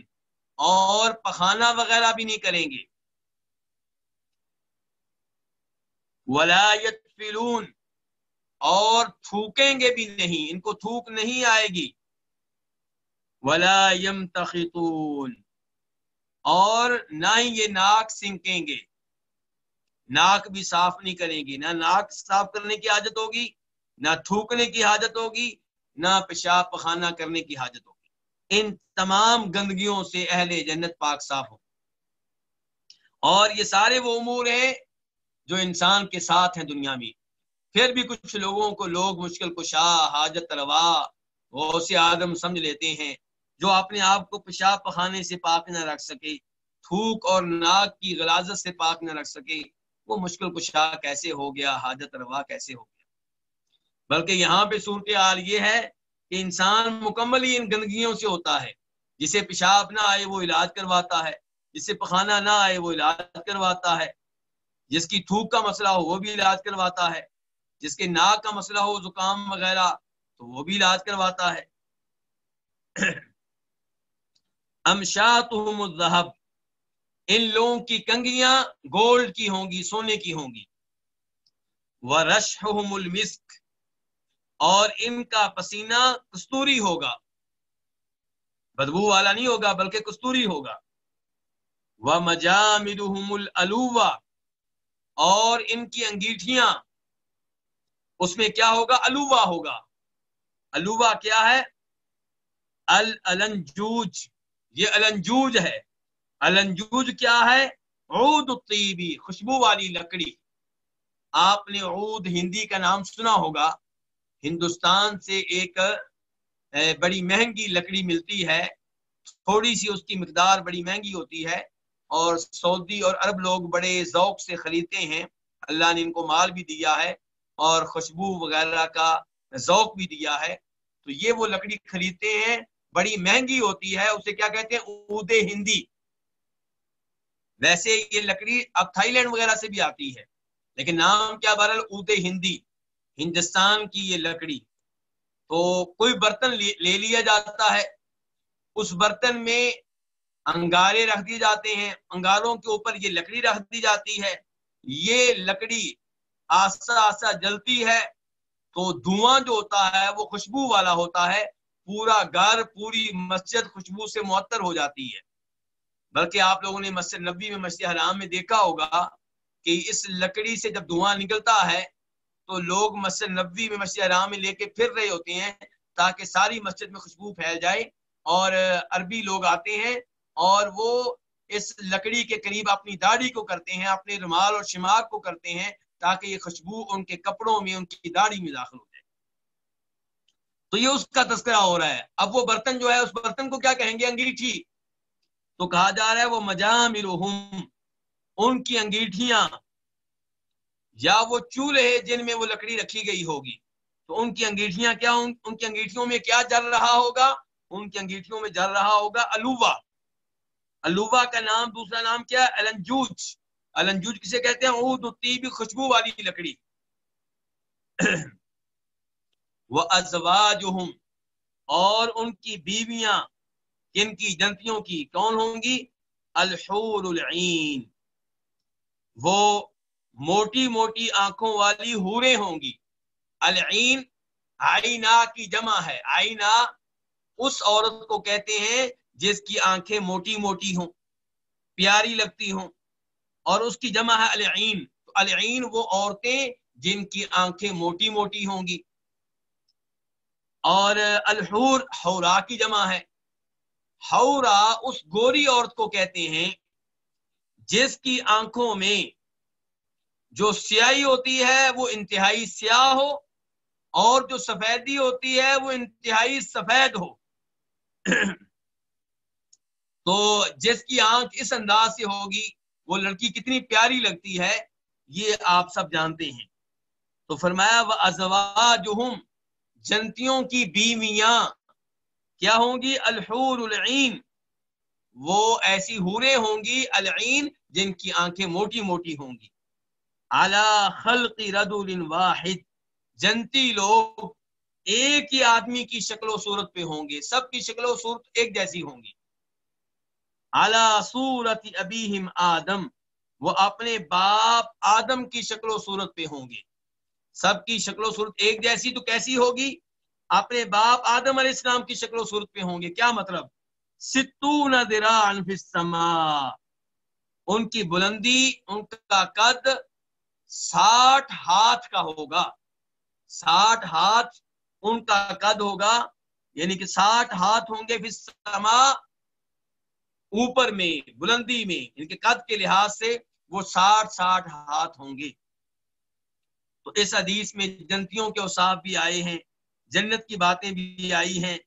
S1: اور پخانہ وغیرہ بھی نہیں کریں گے۔ ولا يتفلون اور تھوکیں گے بھی نہیں، ان کو تھوک نہیں آئے گی۔ ولا يمتخطون اور نہ ہی یہ ناک سنکیں گے۔ ناک بھی صاف نہیں کریں گی، نہ ناک صاف کرنے کی حاجت ہوگی، نہ تھوکنے کی حاجت ہوگی، نہ پیشاب پخانہ کرنے کی حاجت ہوگی۔ ان تمام گندگیوں سے اہل جنت پاک صاف ہو اور یہ سارے وہ امور ہیں جو انسان کے ساتھ ہیں دنیا میں۔ پھر بھی کچھ لوگوں کو لوگ مشکل کشا، حاجت روا سے آدم سمجھ لیتے ہیں، جو اپنے آپ کو پیشاب پخانے سے پاک نہ رکھ سکے، تھوک اور ناک کی غلازت سے پاک نہ رکھ سکے، وہ مشکل کشا کیسے ہو گیا، حاجت روا کیسے ہو گیا؟ بلکہ یہاں پہ صورتحال یہ ہے کہ انسان مکمل ہی ان گندگیوں سے ہوتا ہے۔ جسے پیشاب نہ آئے وہ علاج کرواتا ہے، جسے پخانا نہ آئے وہ علاج کرواتا ہے۔ جس کی تھوک کا مسئلہ ہو وہ بھی علاج کرواتا ہے۔ جس کے ناک کا مسئلہ ہو زکام وغیرہ تو وہ بھی علاج کرواتا ہے۔ امشاتہم الذہب ان لوگوں کی کنگیاں گولڈ کی ہوں گی، سونے کی ہوں گی۔ وَرَشْحُهُمُ الْمِسْكِ اور ان کا پسینہ کستوری ہوگا۔ بدبو والا نہیں ہوگا، بلکہ کستوری ہوگا۔ وہ مجامدہم الوا اور ان کی انگیٹھیاں، اس میں کیا ہوگا؟ الوا ہوگا۔ الوا کیا ہے؟ الجوج یہ النجوج ہے۔ النجوج کیا ہے؟ عود الطیبی خوشبو والی لکڑی۔ آپ نے عود ہندی کا نام سنا ہوگا۔ ہندوستان سے ایک بڑی مہنگی لکڑی ملتی ہے، تھوڑی سی اس کی مقدار بڑی مہنگی ہوتی ہے اور سعودی اور عرب لوگ بڑے ذوق سے خریدتے ہیں۔ اللہ نے ان کو مال بھی دیا ہے اور خوشبو وغیرہ کا ذوق بھی دیا ہے۔ تو یہ وہ لکڑی خریدتے ہیں، بڑی مہنگی ہوتی ہے، اسے کیا کہتے ہیں؟ اود ہندی۔ ویسے یہ لکڑی اب تھائی لینڈ وغیرہ سے بھی آتی ہے، لیکن نام کیا بہرحال؟ اود ہندی۔ ہندوستان کی یہ لکڑی تو کوئی برتن لے لیا جاتا ہے۔ اس برتن میں انگارے رکھ دی جاتے ہیں۔ انگاروں کے اوپر یہ لکڑی رکھ دی جاتی ہے۔ یہ لکڑی آستہ آستہ جلتی ہے تو دھواں جو ہوتا ہے وہ خوشبو والا ہوتا ہے۔ پورا گھر، پوری مسجد خوشبو سے معطر ہو جاتی ہے۔ بلکہ آپ لوگوں نے مسجد نبی میں مسجد حرام میں دیکھا ہوگا کہ اس لکڑی سے جب دھواں نکلتا ہے تو لوگ مسجد نبی میں مسجد حرام میں لے کے پھر رہے ہوتے ہیں تاکہ ساری مسجد میں خوشبو پھیل جائے اور عربی لوگ آتے ہیں اور وہ اس لکڑی کے قریب اپنی داڑھی کو کرتے ہیں، اپنے رومال اور شماغ کو کرتے ہیں تاکہ یہ خوشبو ان کے کپڑوں میں، ان کی داڑھی میں داخل ہو جائے۔ تو یہ اس کا تذکرہ ہو رہا ہے۔ اب وہ برتن جو ہے، اس برتن کو کیا کہیں گے؟ انگیٹھی۔ تو کہا جا رہا ہے، وہ مجام ان کی انگیٹھیاں یا وہ چولہے جن میں وہ لکڑی رکھی گئی ہوگی؟ تو ان کی انگیٹھیاں کیا ان کی انگیٹھیوں میں کیا جل رہا ہوگا؟ ان کی انگیٹھیوں میں جل رہا ہوگا الوا۔ الوا کا نام، دوسرا نام کیا ہے؟ النجوج النجوج کسے کہتے ہیں؟ اود طیب خوشبو والی لکڑی۔ وہ ازواجہم۔ اور ان کی بیویاں، کن کی؟ جنتیوں کی۔ کون ہوں گی؟ الحور العین۔ وہ موٹی موٹی آنکھوں والی ہورے ہوں گی۔ العین آئینہ کی جمع ہے۔ آئینہ اس عورت کو کہتے ہیں جس کی آنکھیں موٹی موٹی ہوں، پیاری لگتی ہوں، اور اس کی جمع ہے العین۔ تو العین وہ عورتیں جن کی آنکھیں موٹی موٹی ہوں گی۔ اور الحور ہورا کی جمع ہے۔ ہورا اس گوری عورت کو کہتے ہیں جس کی آنکھوں میں جو سیاہی ہوتی ہے وہ انتہائی سیاہ ہو اور جو سفیدی ہوتی ہے وہ انتہائی سفید ہو۔ تو جس کی آنکھ اس انداز سے ہوگی، وہ لڑکی کتنی پیاری لگتی ہے، یہ آپ سب جانتے ہیں۔ تو فرمایا وہ ازوا جو جنتیوں کی بیویاں۔ کیا ہوں گی؟ الحور العین۔ وہ ایسی ہورے ہوں گی، العین، جن کی آنکھیں موٹی موٹی ہوں گی۔ خلق رجل واحد۔ جنتی لوگ ایک ہی آدمی کی شکل و صورت پہ ہوں گے، سب کی شکل و صورت ایک جیسی ہوں گی۔ اعلی صورت ابیہم آدم، وہ اپنے باپ آدم کی شکل و صورت پہ ہوں گے۔ سب کی شکل و صورت ایک جیسی تو کیسی ہوگی؟ اپنے باپ آدم علیہ السلام کی شکل و صورت پہ ہوں گے۔ کیا مطلب؟ ستون دران فی السماء۔ ان کی بلندی، ان کا قد ساٹھ ہاتھ کا ہوگا۔ ساٹھ ہاتھ ان کا قد ہوگا یعنی کہ ساٹھ ہاتھ ہوں گے اوپر میں، بلندی میں یعنی ان کے قد کے لحاظ سے وہ ساٹھ ساٹھ ہاتھ ہوں گے۔ تو اس حدیث میں جنتیوں کے اوساف بھی آئے ہیں، جنت کی باتیں بھی آئی ہیں۔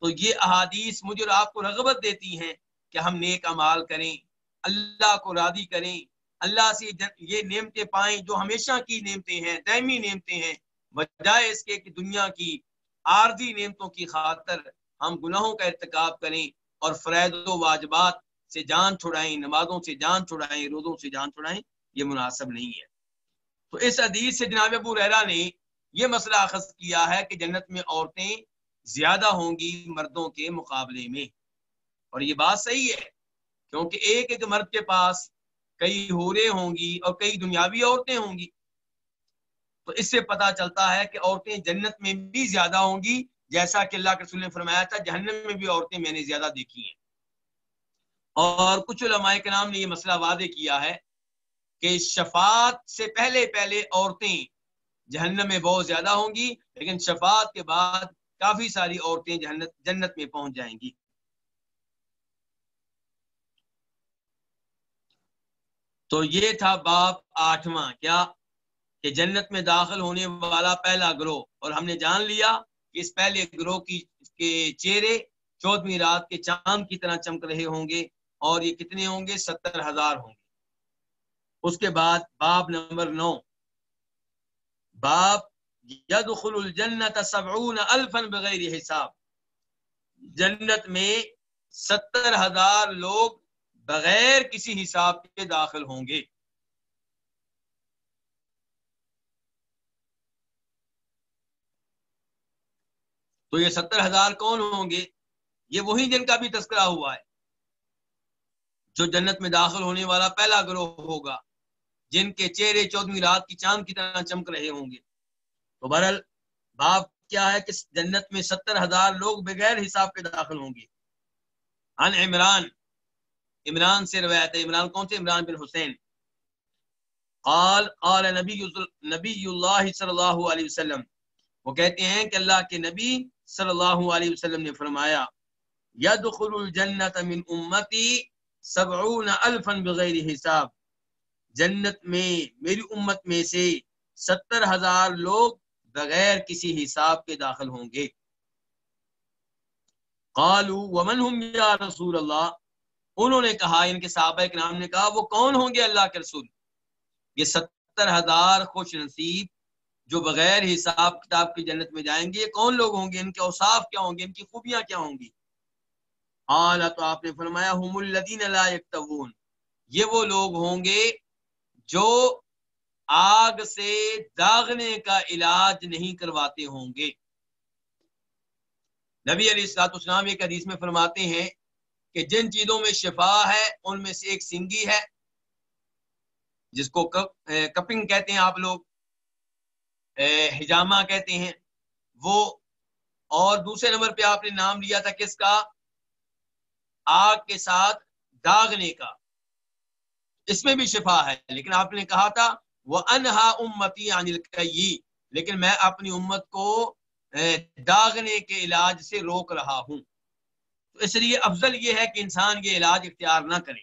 S1: تو یہ احادیث مجھے اور آپ کو رغبت دیتی ہیں کہ ہم نیک امال کریں، اللہ کو راضی کریں۔ اللہ سے یہ نعمتیں پائیں جو ہمیشہ کی نعمتیں ہیں، دائمی نعمتیں ہیں، بجائے اس کے کہ دنیا کی عارضی نعمتوں کی خاطر ہم گناہوں کا ارتکاب کریں اور فرید و واجبات سے جان چھڑائیں، نمازوں سے جان چھڑائیں، روزوں سے جان چھڑائیں، یہ مناسب نہیں ہے۔ تو اس حدیث سے جناب ابو رحرا نے یہ مسئلہ اخذ کیا ہے کہ جنت میں عورتیں زیادہ ہوں گی مردوں کے مقابلے میں۔ اور یہ بات صحیح ہے، کیونکہ ایک ایک مرد کے پاس کئی ہورے ہوں گی اور کئی دنیاوی عورتیں ہوں گی۔ تو اس سے پتا چلتا ہے کہ عورتیں جنت میں بھی زیادہ ہوں گی، جیسا کہ اللہ کے رسول نے فرمایا تھا، جہنم میں بھی عورتیں میں نے زیادہ دیکھی ہیں۔ اور کچھ علماء کے نام نے یہ مسئلہ واضح کیا ہے کہ شفاعت سے پہلے پہلے عورتیں جہنم میں بہت زیادہ ہوں گی، لیکن شفاعت کے بعد کافی ساری عورتیں جنت جنت میں پہنچ جائیں گی۔ تو یہ تھا باپ آٹھواں، کیا؟ کہ جنت میں داخل ہونے والا پہلا گروہ۔ اور ہم نے جان لیا کہ اس پہلے گروہ کی کے چہرے چودہویں رات کے چاند کی طرح چمک رہے ہوں گے اور یہ کتنے ہوں گے؟ ستر ہزار ہوں گے۔ اس کے بعد باب نمبر نو۔ باب یدخل الجنت سبعون الفا بغیر حساب۔ جنت میں ستر ہزار لوگ بغیر کسی حساب کے داخل ہوں گے۔ تو یہ ستر ہزار کون ہوں گے؟ یہ وہی جن کا بھی تذکرہ ہوا ہے۔ جو جنت میں داخل ہونے والا پہلا گروہ ہوگا، جن کے چہرے چودہویں رات کی چاند کی طرح چمک رہے ہوں گے۔ تو برل باپ کیا ہے کہ جنت میں ستر ہزار لوگ بغیر حساب کے داخل ہوں گے۔ ان عمران عمران سے روایت ہے، عمران کون سے عمران بن حسین۔ قال قال نبی نبی اللہ صلی اللہ علیہ وسلم۔ وہ کہتے ہیں کہ اللہ کے نبی صلی اللہ علیہ وسلم نے فرمایا، یدخل الجنت من امتی سبعون الفا بغیر حساب۔ جنت میں، میری امت میں سے ستر ہزار لوگ بغیر کسی حساب کے داخل ہوں گے۔ قالوا، ومن هم یا رسول اللہ؟ انہوں نے کہا، ان کے صحابہ کے نام نے کہا، وہ کون ہوں گے اللہ کے رسول؟ یہ ستر ہزار خوش نصیب جو بغیر حساب کتاب کی جنت میں جائیں گے، یہ کون لوگ ہوں گے؟ ان کے اوصاف کیا ہوں گے؟ ان کی خوبیاں کیا ہوں گی؟ اعلیٰ تو آپ نے فرمایا ہم الدین یکتبون۔ یہ وہ لوگ ہوں گے جو آگ سے داغنے کا علاج نہیں کرواتے ہوں گے۔ نبی علیہ السلاط اسلام ایک حدیث میں فرماتے ہیں کہ جن چیزوں میں شفا ہے، ان میں سے ایک سنگی ہے، جس کو کپنگ کہتے ہیں آپ لوگ ہجامہ کہتے ہیں۔ وہ اور دوسرے نمبر پہ آپ نے نام لیا تھا کس کا؟ آگ کے ساتھ داغنے کا۔ اس میں بھی شفا ہے۔ لیکن آپ نے کہا تھا وہ انہا امتی انل لیکن میں اپنی امت کو داغنے کے علاج سے روک رہا ہوں۔ تو اس لیے افضل یہ ہے کہ انسان یہ علاج اختیار نہ کرے۔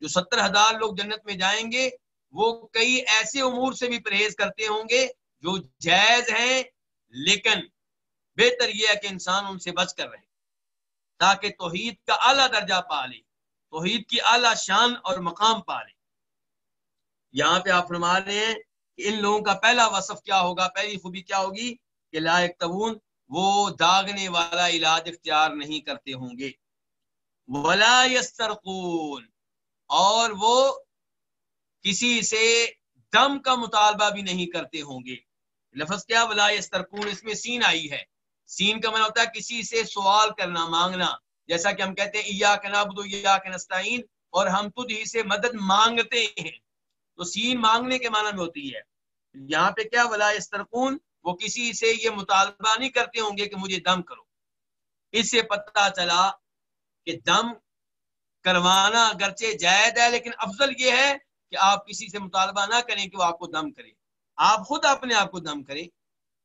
S1: جو ستر ہزار لوگ جنت میں جائیں گے، وہ کئی ایسے امور سے بھی پرہیز کرتے ہوں گے جو جائز ہیں، لیکن بہتر یہ ہے کہ انسان ان سے بچ کر رہے تاکہ توحید کا اعلیٰ درجہ پا لے، توحید کی اعلیٰ شان اور مقام پا لے۔ یہاں پہ آپ فرما رہے ہیں کہ ان لوگوں کا پہلا وصف کیا ہوگا؟ پہلی خوبی کیا ہوگی؟ کہ لائق تبون وہ داغنے والا علاج اختیار نہیں کرتے ہوں گے۔ ولا یسترقون اور وہ کسی سے دم کا مطالبہ بھی نہیں کرتے ہوں گے۔ لفظ کیا؟ ولا یسترقون اس میں سین آئی ہے۔ سین کا معنی ہوتا ہے کسی سے سوال کرنا، مانگنا۔ جیسا کہ ہم کہتے ہیں ایا کے نستعین اور ہم تجھ ہی سے مدد مانگتے ہیں۔ تو سین مانگنے کے معنی میں ہوتی ہے۔ یہاں پہ کیا؟ ولا یسترقون وہ کسی سے یہ مطالبہ نہیں کرتے ہوں گے کہ مجھے دم کرو۔ اس سے پتہ چلا کہ دم کروانا اگرچہ جائز ہے، لیکن افضل یہ ہے کہ آپ کسی سے مطالبہ نہ کریں کہ وہ آپ کو دم کرے۔ آپ خود اپنے آپ کو دم کریں۔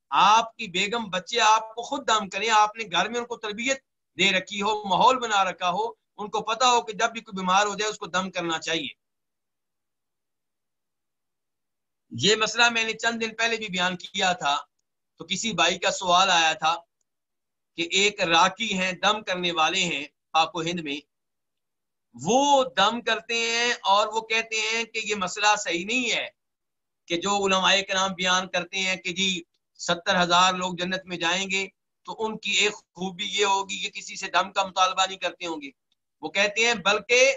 S1: آپ کی بیگم بچے آپ کو خود دم کریں۔ آپ نے گھر میں ان کو تربیت دے رکھی ہو، ماحول بنا رکھا ہو، ان کو پتا ہو کہ جب بھی کوئی بیمار ہو جائے اس کو دم کرنا چاہیے۔ یہ مسئلہ میں نے چند دن پہلے بھی بیان کیا تھا۔ تو کسی بھائی کا سوال آیا تھا کہ ایک راکی ہیں، دم کرنے والے ہیں پاک و ہند میں، وہ دم کرتے ہیں اور وہ کہتے ہیں کہ یہ مسئلہ صحیح نہیں ہے کہ جو علماء کے نام بیان کرتے ہیں کہ جی ستر ہزار لوگ جنت میں جائیں گے تو ان کی ایک خوبی یہ ہوگی کہ کسی سے دم کا مطالبہ نہیں کرتے ہوں گے۔ وہ کہتے ہیں بلکہ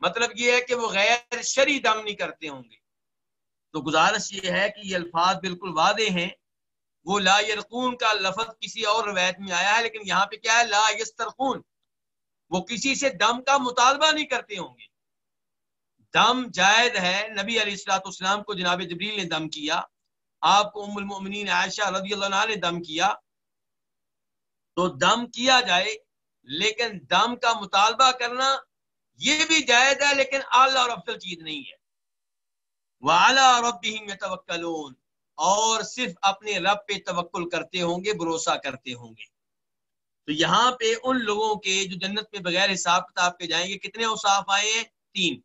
S1: مطلب یہ ہے کہ وہ غیر شری دم نہیں کرتے ہوں گے۔ تو گزارش یہ ہے کہ یہ الفاظ بالکل واضح ہیں۔ وہ لا یرقون کا لفظ کسی اور روایت میں آیا ہے، لیکن یہاں پہ کیا ہے؟ لا یسترخون وہ کسی سے دم کا مطالبہ نہیں کرتے ہوں گے۔ دم جائد ہے۔ نبی علیہ السلاۃ اسلام کو جناب جبریل نے دم کیا۔ آپ کو ام المؤمنین عائشہ رضی اللہ عنہ نے دم کیا۔ تو دم کیا جائے، لیکن دم کا مطالبہ کرنا یہ بھی جائز ہے، لیکن اعلیٰ اور افضل چیز نہیں ہے۔ وہ اعلیٰ اور اور صرف اپنے رب پہ توکل کرتے ہوں گے، بھروسہ کرتے ہوں گے۔ تو یہاں پہ ان لوگوں کے جو جنت میں بغیر حساب کتاب کے جائیں گے، کتنے اوصاف آئے ہیں؟ تین۔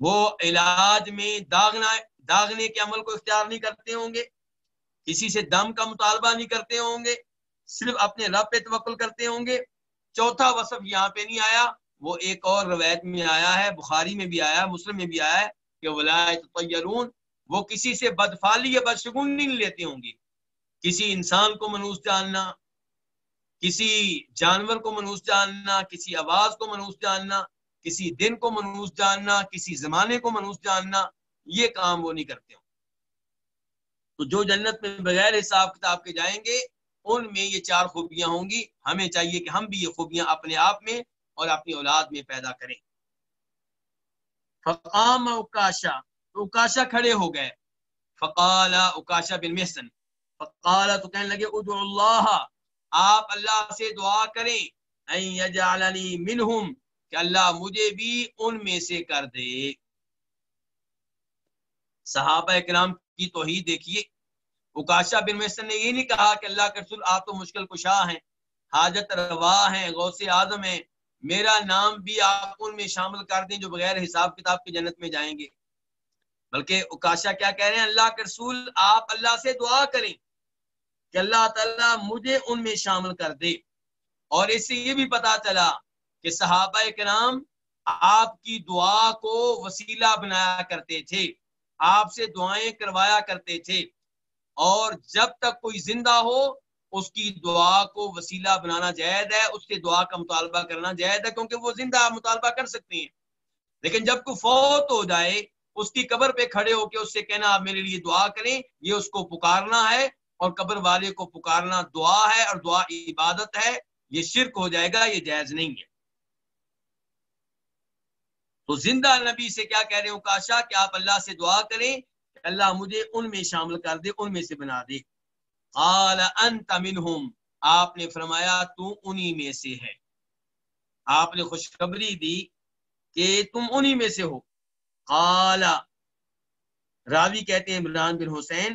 S1: وہ علاج میں داغنا، داغنے کے عمل کو اختیار نہیں کرتے ہوں گے، کسی سے دم کا مطالبہ نہیں کرتے ہوں گے، صرف اپنے رب پہ توکل کرتے ہوں گے۔ چوتھا وصف یہاں پہ نہیں آیا، وہ ایک اور روایت میں آیا ہے، بخاری میں بھی آیا، مسلم میں بھی آیا ہے کہ ولایت وہ کسی سے بدفالی یا بدشگون نہیں لیتے ہوں گے کسی انسان کو منوس جاننا کسی جانور کو منوس جاننا کسی آواز کو منوس جاننا کسی دن کو منوس جاننا کسی زمانے کو منوس جاننا یہ کام وہ نہیں کرتے ہوں۔ تو جو جنت میں بغیر حساب کتاب کے جائیں گے، ان میں یہ چار خوبیاں ہوں گی۔ ہمیں چاہیے کہ ہم بھی یہ خوبیاں اپنے آپ میں اور اپنی اولاد میں پیدا کریں۔ فقام اکاشا تو اکاشا کھڑے ہو گئے۔ فقال اکاشا بن محسن۔ فقال تو کہنے لگے، ادعو اللہ، آپ اللہ سے دعا کریں۔ این یجعلنی منہم، کہ اللہ مجھے بھی ان میں سے کر دے۔ صحابہ اکرام کی توحید دیکھیے۔ اکاشا بن محسن نے یہ نہیں کہا کہ اللہ کے رسول آپ تو مشکل کشا ہیں، حاجت روا ہیں، غوث اعظم ہیں۔ میرا نام بھی آپ ان میں شامل کر دیں جو بغیر حساب کتاب کی جنت میں جائیں گے۔ بلکہ اکاشا کیا کہہ رہے ہیں؟ اللہ کے رسول، آپ اللہ سے دعا کریں کہ اللہ تعالیٰ مجھے ان میں شامل کر دے۔ اور اس سے یہ بھی پتا چلا کہ صحابہ کرام آپ کی دعا کو وسیلہ بنایا کرتے تھے، آپ سے دعائیں کروایا کرتے تھے۔ اور جب تک کوئی زندہ ہو، اس کی دعا کو وسیلہ بنانا جائز ہے، اس سے دعا کا مطالبہ کرنا جائز ہے، کیونکہ وہ زندہ مطالبہ کر سکتے ہیں۔ لیکن جب کوئی فوت ہو جائے اس کی قبر پہ کھڑے ہو کے اس سے کہنا، آپ میرے لیے دعا کریں، یہ اس کو پکارنا ہے اور قبر والے کو پکارنا دعا ہے اور دعا عبادت ہے، یہ شرک ہو جائے گا، یہ جائز نہیں ہے۔ تو زندہ نبی سے کیا کہہ رہے ہوں کاشا، کہ آپ اللہ سے دعا کریں کہ اللہ مجھے ان میں شامل کر دے، ان میں سے بنا دے۔ قال، انت منہم۔ آپ نے فرمایا، تو انہی میں سے ہے۔ آپ نے خوشخبری دی کہ تم انہی میں سے ہو۔ قال۔ راوی کہتے ہیں عمران بن حسین،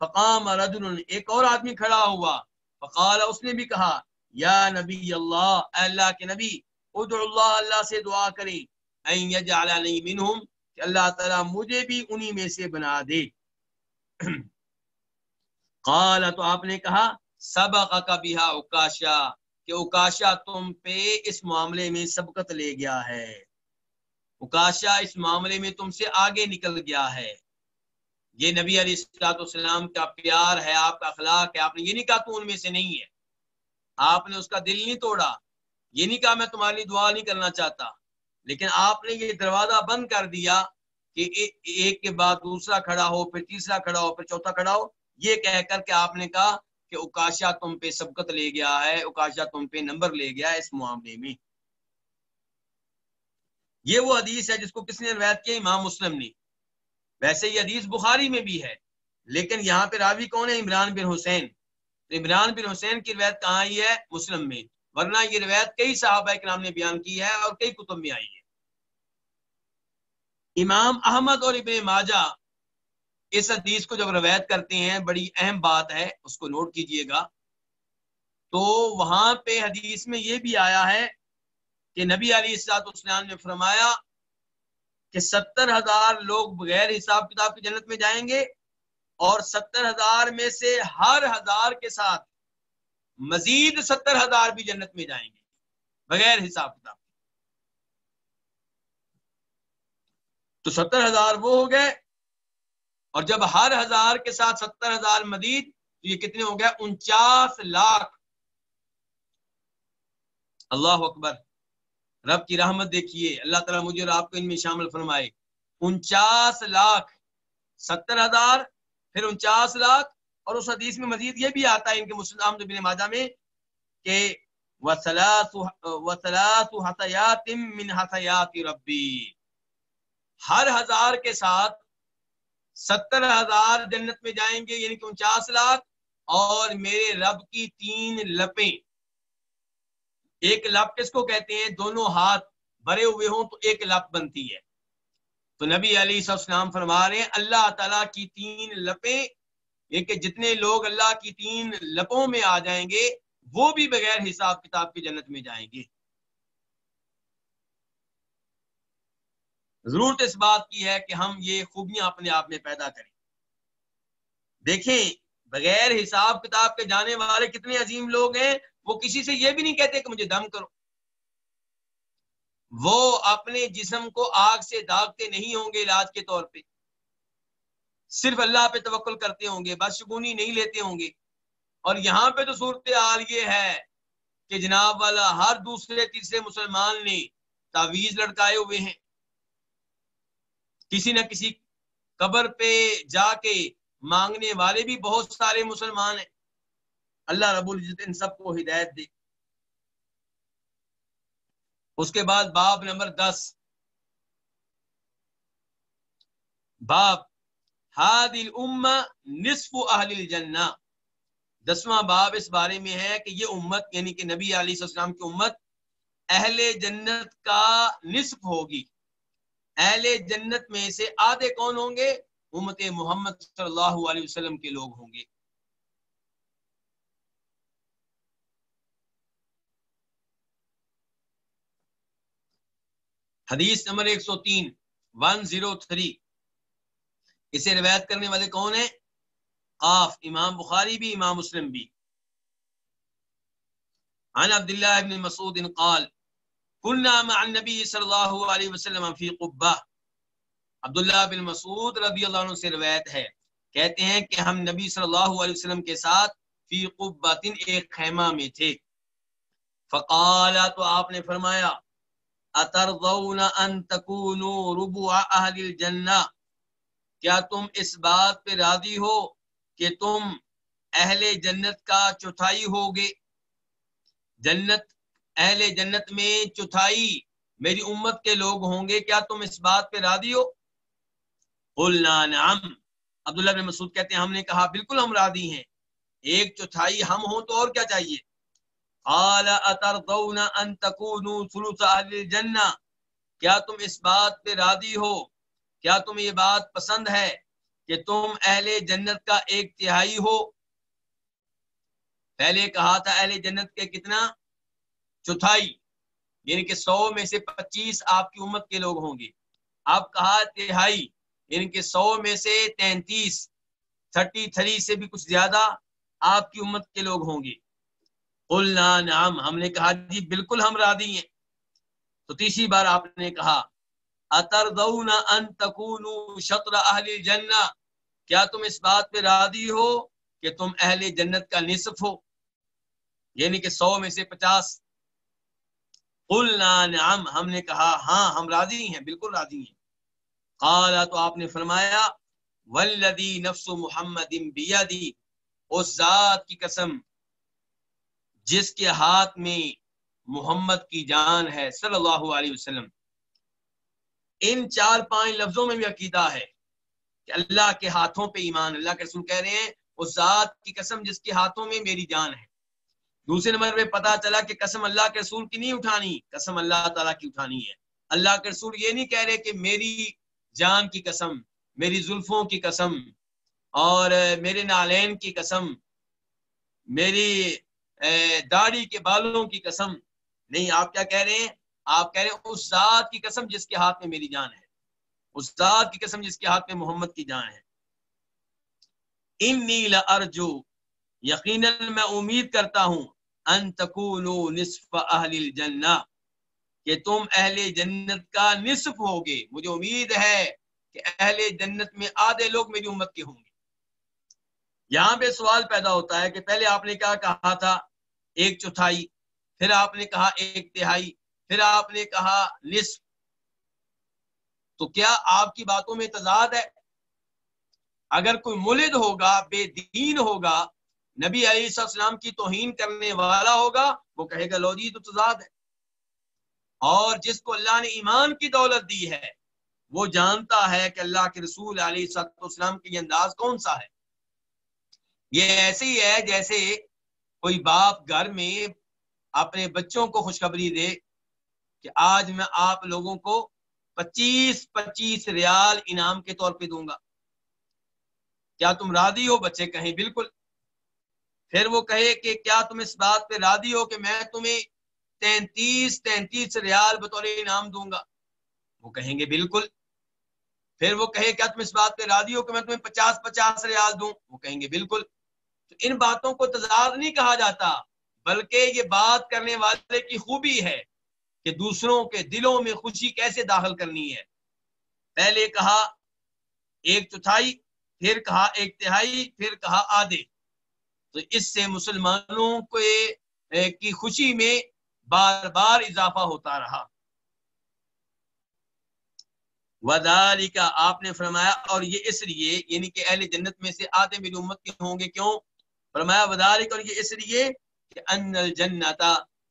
S1: فقام رجل، ایک اور آدمی کھڑا ہوا۔ فقال، اس نے بھی کہا، یا نبی اللہ، اے اللہ کے نبی، ادعو اللہ اللہ سے دعا کریں۔ این یجعلنی منہم، کہ اللہ تعالی مجھے بھی انہی میں سے بنا دے۔ قال، تو آپ نے کہا سبق کا بہا اکاشا کہ اکاشا تم پہ اس معاملے میں سبقت لے گیا ہے۔ اکاشا، اس معاملے میں تم سے آگے نکل گیا ہے۔ یہ نبی علیہ السلاۃ والسلام کا پیار ہے، آپ کا اخلاق ہے، آپ نے یہ نہیں کہا تو ان میں سے نہیں ہے۔ آپ نے اس کا دل نہیں توڑا۔ یہ نہیں کہا میں تمہاری دعا نہیں کرنا چاہتا۔ لیکن آپ نے یہ دروازہ بند کر دیا کہ ایک کے بعد دوسرا کھڑا ہو، پھر تیسرا کھڑا ہو، پھر چوتھا کھڑا ہو۔ یہ کہہ کر کے آپ نے کہا کہ اکاشا تم پہ سبقت لے گیا ہے، اکاشا تم پہ نمبر لے گیا ہے اس معاملے میں۔ یہ وہ حدیث ہے جس کو کس نے روایت کیا امام مسلم نے۔ ویسے یہ حدیث بخاری میں بھی ہے، لیکن یہاں پہ راوی کون ہے؟ عمران بن حسین۔ عمران بن حسین کی روایت کہاں آئی ہے؟ مسلم میں۔ ورنہ یہ روایت کئی صحابہ کرام نے بیان کی ہے اور کئی کتب میں آئی ہے۔ امام احمد اور ابن ماجہ اس حدیث کو جب روایت کرتے ہیں، بڑی اہم بات ہے، اس کو نوٹ کیجیے گا۔ تو وہاں پہ حدیث میں یہ بھی آیا ہے کہ نبی علی السلاط اسلام نے فرمایا کہ ستر ہزار لوگ بغیر حساب کتاب کی جنت میں جائیں گے اور ستر ہزار میں سے ہر ہزار کے ساتھ مزید ستر ہزار بھی جنت میں جائیں گے بغیر حساب کتاب تو ستر ہزار وہ ہو گئے اور جب ہر ہزار کے ساتھ ستر ہزار مزید، تو یہ کتنے ہو گیا انچاس لاکھ۔ اللہ اکبر۔ رب کی رحمت دیکھیے۔ اللہ تعالیٰ مجھے اور آپ کو ان میں شامل فرمائے۔ انچاس لاکھ، ستر ہزار، پھر انچاس لاکھ۔ اور اس حدیث میں مزید یہ بھی آتا ہے ان کے مسلم بن ماجہ میں کہ حسیات من حسیات ربی ہر ہزار کے ساتھ ستر ہزار جنت میں جائیں گے یعنی کہ انچاس لاکھ۔ اور میرے رب کی تین لپیں۔ ایک لپ کس کو کہتے ہیں؟ دونوں ہاتھ بھرے ہوئے ہوں تو ایک لپ بنتی ہے۔ تو نبی علی السلام فرما رہے ہیں، اللہ تعالیٰ کی تین لپیں، یہ کہ جتنے لوگ اللہ کی تین لپوں میں آ جائیں گے، وہ بھی بغیر حساب کتاب کی جنت میں جائیں گے۔ ضرورت اس بات کی ہے کہ ہم یہ خوبیاں اپنے آپ میں پیدا کریں۔ دیکھیں، بغیر حساب کتاب کے جانے والے کتنے عظیم لوگ ہیں وہ کسی سے یہ بھی نہیں کہتے کہ مجھے دم کرو۔ وہ اپنے جسم کو آگ سے داغتے نہیں ہوں گے علاج کے طور پہ۔ صرف اللہ پہ توکل کرتے ہوں گے، بس شگونی نہیں لیتے ہوں گے۔ اور یہاں پہ تو صورت حال یہ ہے کہ جناب والا ہر دوسرے، تیسرے مسلمان نے تعویز لڑکائے ہوئے ہیں۔ کسی نہ کسی قبر پہ جا کے مانگنے والے بھی بہت سارے مسلمان ہیں۔ اللہ رب العزت ان سب کو ہدایت دے۔ اس کے بعد باب نمبر دس۔ باب ہاد نصف اہل الجنہ۔ دسواں باب اس بارے میں ہے کہ یہ امت یعنی کہ نبی علیہ السلام کی امت، اہل جنت کا نصف ہوگی۔ اہل جنت میں سے آدھے کون ہوں گے؟ امت محمد صلی اللہ علیہ وسلم کے لوگ ہوں گے۔ حدیث نمبر ایک سو تین، ون زیرو تھری۔ اسے روایت کرنے والے کون ہیں؟ قاف امام بخاری بھی، امام مسلم بھی۔ عن عبداللہ ابن مسعود قال كنا مع النبي صلی اللہ علیہ وسلم فی قبہ. عبداللہ بن مسعود رضی اللہ عنہ سے روایت ہے۔ کہتے ہیں کہ ہم نبی صلی اللہ علیہ وسلم کے ساتھ فی قبہ ایک خیمہ میں تھے۔ فقال، تو آپ نے فرمایا اترضون ان تکونوا ربع اہل الجنہ کیا تم اس بات پہ راضی ہو کہ تم اہل جنت کا چوتھائی ہوگے؟ جنت، اہل جنت میں چوتھائی میری امت کے لوگ ہوں گے، کیا تم اس بات پہ راضی ہو؟ قلنا نعم۔ عبداللہ بن مسعود کہتے ہیں، ہم نے کہا، بالکل ہم راضی ہیں۔ ایک چوتھائی ہم ہوں تو اور کیا چاہیے؟ قال اترضون ان تكونوا ثلث اهل الجنہ کیا تم اس بات پہ راضی ہو؟ کیا تم یہ بات پسند ہے کہ تم اہل جنت کا ایک تہائی ہو؟ پہلے کہا تھا اہل جنت کے کتنا؟ چوتھائی یعنی کہ سو میں سے پچیس آپ کی امت کے لوگ ہوں گے۔ اب کہا تہائی یعنی کہ سو میں سے تینتیس، تھرٹی تھری سے بھی کچھ زیادہ آپ کی امت کے لوگ ہوں گے۔ قلنا، نعم، ہم نے کہا جی بالکل ہم راضی ہیں۔ تو تیسری بار آپ نے کہا، اترضون ان تکونوا شطر اہل الجنہ؟ کیا تم اس بات پہ راضی ہو کہ تم اہل جنت کا نصف ہو؟ یعنی کہ سو میں سے پچاس۔ قلنا، نعم، ہم نے کہا ہاں ہم راضی ہیں، بالکل راضی ہیں۔ قال، تو آپ نے فرمایا، والذی نفس محمد بیدی اس ذات کی قسم جس کے ہاتھ میں محمد کی جان ہے، صلی اللہ علیہ وسلم۔ ان چار پانچ لفظوں میں بھی عقیدہ ہے کہ اللہ کے ہاتھوں پہ ایمان، اللہ کے رسول کہہ رہے ہیں اس ذات کی قسم جس کے ہاتھوں میں میری جان ہے۔ دوسرے نمبر پہ پتا چلا کہ قسم اللہ کے رسول کی نہیں اٹھانی، قسم اللہ تعالیٰ کی اٹھانی ہے۔ اللہ کے رسول یہ نہیں کہہ رہے کہ میری جان کی قسم، میری زلفوں کی قسم اور میرے نالین کی قسم، میری داڑھی کے بالوں کی قسم۔ نہیں، آپ کیا کہہ رہے ہیں؟ آپ کہہ رہے ہیں، اس ذات کی قسم جس کے ہاتھ میں میری جان ہے۔ اس ذات کی قسم جس کے ہاتھ میں محمد کی جان ہے۔ ان نیل ارجو یقیناً میں امید کرتا ہوں، ان تکونو نصف اہل الجنہ، کہ تم اہل جنت کا نصف ہوگے۔ مجھے امید ہے کہ اہل جنت میں آدھے لوگ میری امت کے ہوں گے۔ یہاں پہ سوال پیدا ہوتا ہے کہ پہلے آپ نے کیا کہا تھا؟ ایک چوتھائی، پھر آپ نے کہا ایک تہائی، پھر آپ نے کہا نصف۔ تو کیا آپ کی باتوں میں تضاد ہے؟ اگر کوئی ملد ہوگا، بے دین ہوگا، نبی علیہ السلام کی توہین کرنے والا ہوگا، وہ کہے گا لو جی تو تضاد ہے۔ اور جس کو اللہ نے ایمان کی دولت دی ہے، وہ جانتا ہے کہ اللہ کے رسول علیہ السلام کے انداز کون سا ہے۔ یہ ایسے ہی ہے جیسے کوئی باپ گھر میں اپنے بچوں کو خوشخبری دے کہ آج میں آپ لوگوں کو پچیس پچیس ریال انعام کے طور پہ دوں گا۔ کیا تم راضی ہو بچے؟ کہیں بالکل۔ پھر وہ کہے کہ کیا تم اس بات پہ راضی ہو کہ میں تمہیں تینتیس تینتیس ریال بطور انعام دوں گا؟ وہ کہیں گے بالکل۔ پھر وہ کہے، کیا تم اس بات پہ راضی ہو کہ میں تمہیں پچاس پچاس ریال دوں؟ وہ کہیں گے بالکل۔ تو ان باتوں کو تضاد نہیں کہا جاتا، بلکہ یہ بات کرنے والے کی خوبی ہے کہ دوسروں کے دلوں میں خوشی کیسے داخل کرنی ہے۔ پہلے کہا ایک چوتھائی، پھر کہا ایک تہائی، پھر کہا آدھے۔ تو اس سے مسلمانوں کے کی خوشی میں بار بار اضافہ ہوتا رہا۔ وداری کا آپ نے فرمایا، اور یہ اس لیے یعنی کہ اہل جنت میں سے آدھے میری امت کے ہوں گے کیوں؟ فرمایا بدالک اور یہ اس لیے کہ ان الجنت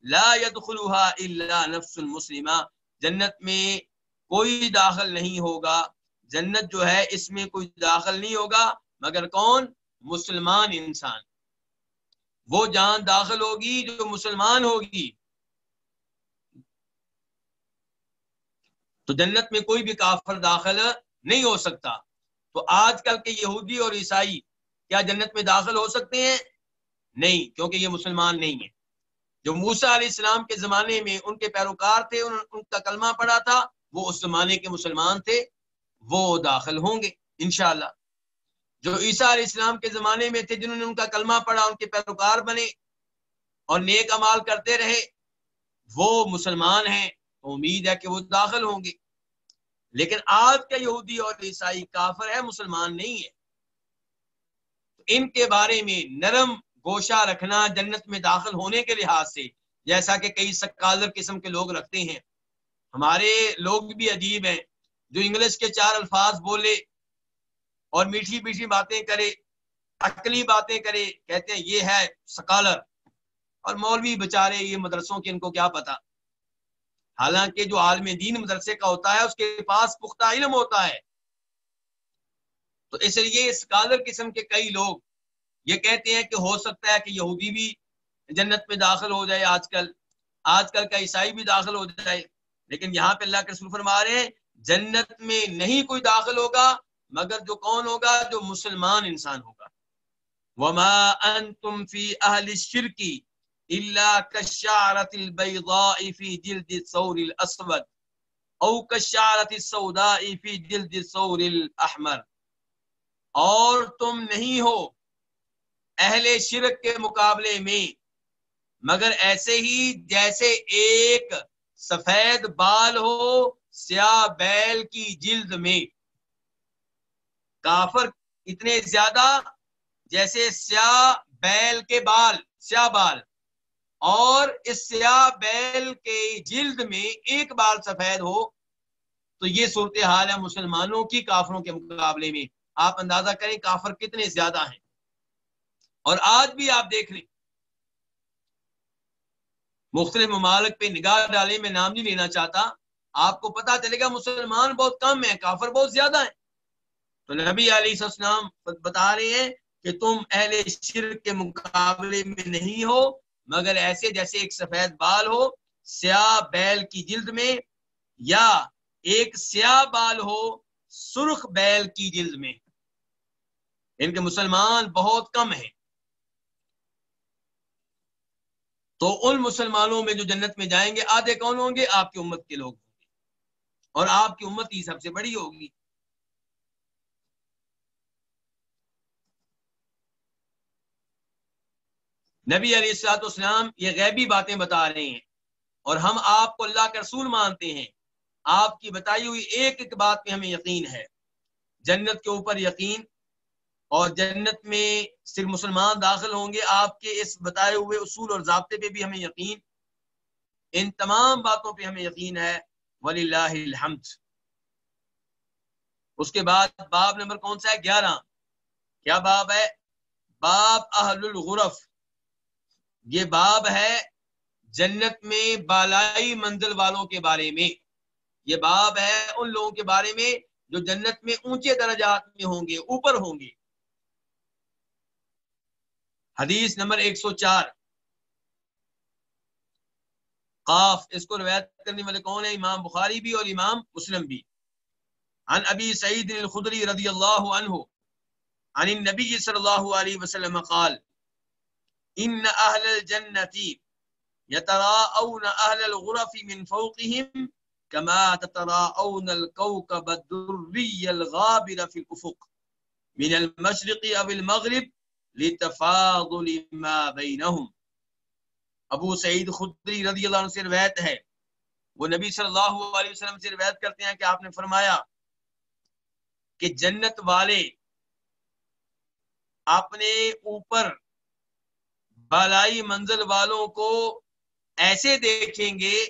S1: لا يدخلها الا نفس المسلمہ جنت میں کوئی داخل نہیں ہوگا، جنت جو ہے اس میں کوئی داخل نہیں ہوگا، مگر کون؟ مسلمان انسان۔ وہ جان داخل ہوگی جو مسلمان ہوگی۔ تو جنت میں کوئی بھی کافر داخل نہیں ہو سکتا۔ تو آج کل کے یہودی اور عیسائی کیا جنت میں داخل ہو سکتے ہیں؟ نہیں، کیونکہ یہ مسلمان نہیں ہے جو موسا علیہ السلام کے زمانے میں ان کے پیروکار تھے، ان کا کلمہ پڑا تھا، وہ اس زمانے کے مسلمان تھے، وہ داخل ہوں گے، انشاءاللہ۔ جو عیسیٰ علیہ السلام کے زمانے میں تھے، جنہوں نے ان کا کلمہ پڑھا، ان کے پیروکار بنے اور نیک امال کرتے رہے، وہ مسلمان ہیں امید ہے کہ وہ داخل ہوں گے۔ لیکن آج کا یہودی اور عیسائی کافر ہے مسلمان نہیں ہے ان کے بارے میں نرم گوشہ رکھنا جنت میں داخل ہونے کے لحاظ سے، جیسا کہ کئی سکالر قسم کے لوگ رکھتے ہیں۔ ہمارے لوگ بھی عجیب ہیں، جو انگلش کے چار الفاظ بولے اور میٹھی میٹھی باتیں کرے، عقلی باتیں کرے، کہتے ہیں یہ ہے سکالر۔ اور مولوی بچارے یہ مدرسوں کے ان کو کیا پتا؟ حالانکہ جو عالم دین مدرسے کا ہوتا ہے، اس کے پاس پختہ علم ہوتا ہے۔ تو اس لیے اسکالر قسم کے کئی لوگ یہ کہتے ہیں کہ ہو سکتا ہے کہ یہودی بھی جنت میں داخل ہو جائے آج کل آج کل کا عیسائی بھی داخل ہو جائے۔ لیکن یہاں پہ اللہ کے رسول فرما رہے ہیں، جنت میں نہیں کوئی داخل ہوگا، مگر جو کون ہوگا؟ جو مسلمان انسان ہوگا۔ وما انتم فی اہل الشرکی الا کشعرت البیضاء فی جلد الثور الاسود او کشعرت السوداء فی جلد الثور الاحمر اور تم نہیں ہو اہل شرک کے مقابلے میں۔ مگر ایسے ہی جیسے ایک سفید بال ہو، سیاہ بیل کی جلد میں۔ کافر اتنے زیادہ جیسے سیاہ بیل کے بال، سیاہ بال۔ اور اس سیاہ بیل کے جلد میں ایک بال سفید ہو۔ تو یہ صورتحال ہے مسلمانوں کی کافروں کے مقابلے میں۔ آپ اندازہ کریں کافر کتنے زیادہ ہیں۔ اور آج بھی آپ دیکھ لیں مختلف ممالک پہ نگاہ ڈالے میں نام نہیں لینا چاہتا۔ آپ کو پتا چلے گا مسلمان بہت کم ہیں، کافر بہت زیادہ ہیں۔ تو نبی علیہ السلام بتا رہے ہیں کہ تم اہل شرک کے مقابلے میں نہیں ہو، مگر ایسے جیسے ایک سفید بال ہو، سیاہ بیل کی جلد میں، یا ایک سیاہ بال ہو، سرخ بیل کی جلد میں۔ ان کے مسلمان بہت کم ہیں۔ تو ان مسلمانوں میں جو جنت میں جائیں گے، آدھے کون ہوں گے؟ آپ کی امت کے لوگ ہوں گے۔ اور آپ کی امت ہی سب سے بڑی ہوگی۔ نبی علیہ السلاط اسلام یہ غیبی باتیں بتا رہے ہیں۔ اور ہم آپ کو اللہ کا رسول مانتے ہیں۔ آپ کی بتائی ہوئی ایک ایک بات پہ ہمیں یقین ہے۔ جنت کے اوپر یقین اور جنت میں صرف مسلمان داخل ہوں گے، آپ کے اس بتائے ہوئے اصول اور ضابطے پہ بھی ہمیں یقین۔ ان تمام باتوں پہ ہمیں یقین ہے۔ ولی اللہ الحمد۔ اس کے بعد باب نمبر کون سا ہے؟ گیارہ۔ کیا باب ہے؟ باب اہل الغرف۔ یہ باب ہے جنت میں بالائی منزل والوں کے بارے میں۔ یہ باب ہے ان لوگوں کے بارے میں جو جنت میں اونچے درجات میں ہوں گے، اوپر ہوں گے۔ حدیث نمبر ایک سو چار۔ قاف، اس کو روایت کرنے والے کون ہیں؟ امام بخاری بھی اور امام مسلم بھی۔ عن ابی سعید الخدری رضی اللہ عنہ، عن النبی صلی اللہ علیہ وسلم قال، ان اہل الجنة يتراءون اہل الغرف من فوقهم كما تتراءون الكوكب الدري الغابر في الافق من المشرق او المغرب لتفاضل ما بینہم ابو سعید خدری رضی اللہ عنہ سے روایت ہے۔ وہ نبی صلی اللہ علیہ وسلم سے روایت کرتے ہیں کہ آپ نے فرمایا کہ جنت والے اپنے اوپر بالائی منزل والوں کو ایسے دیکھیں گے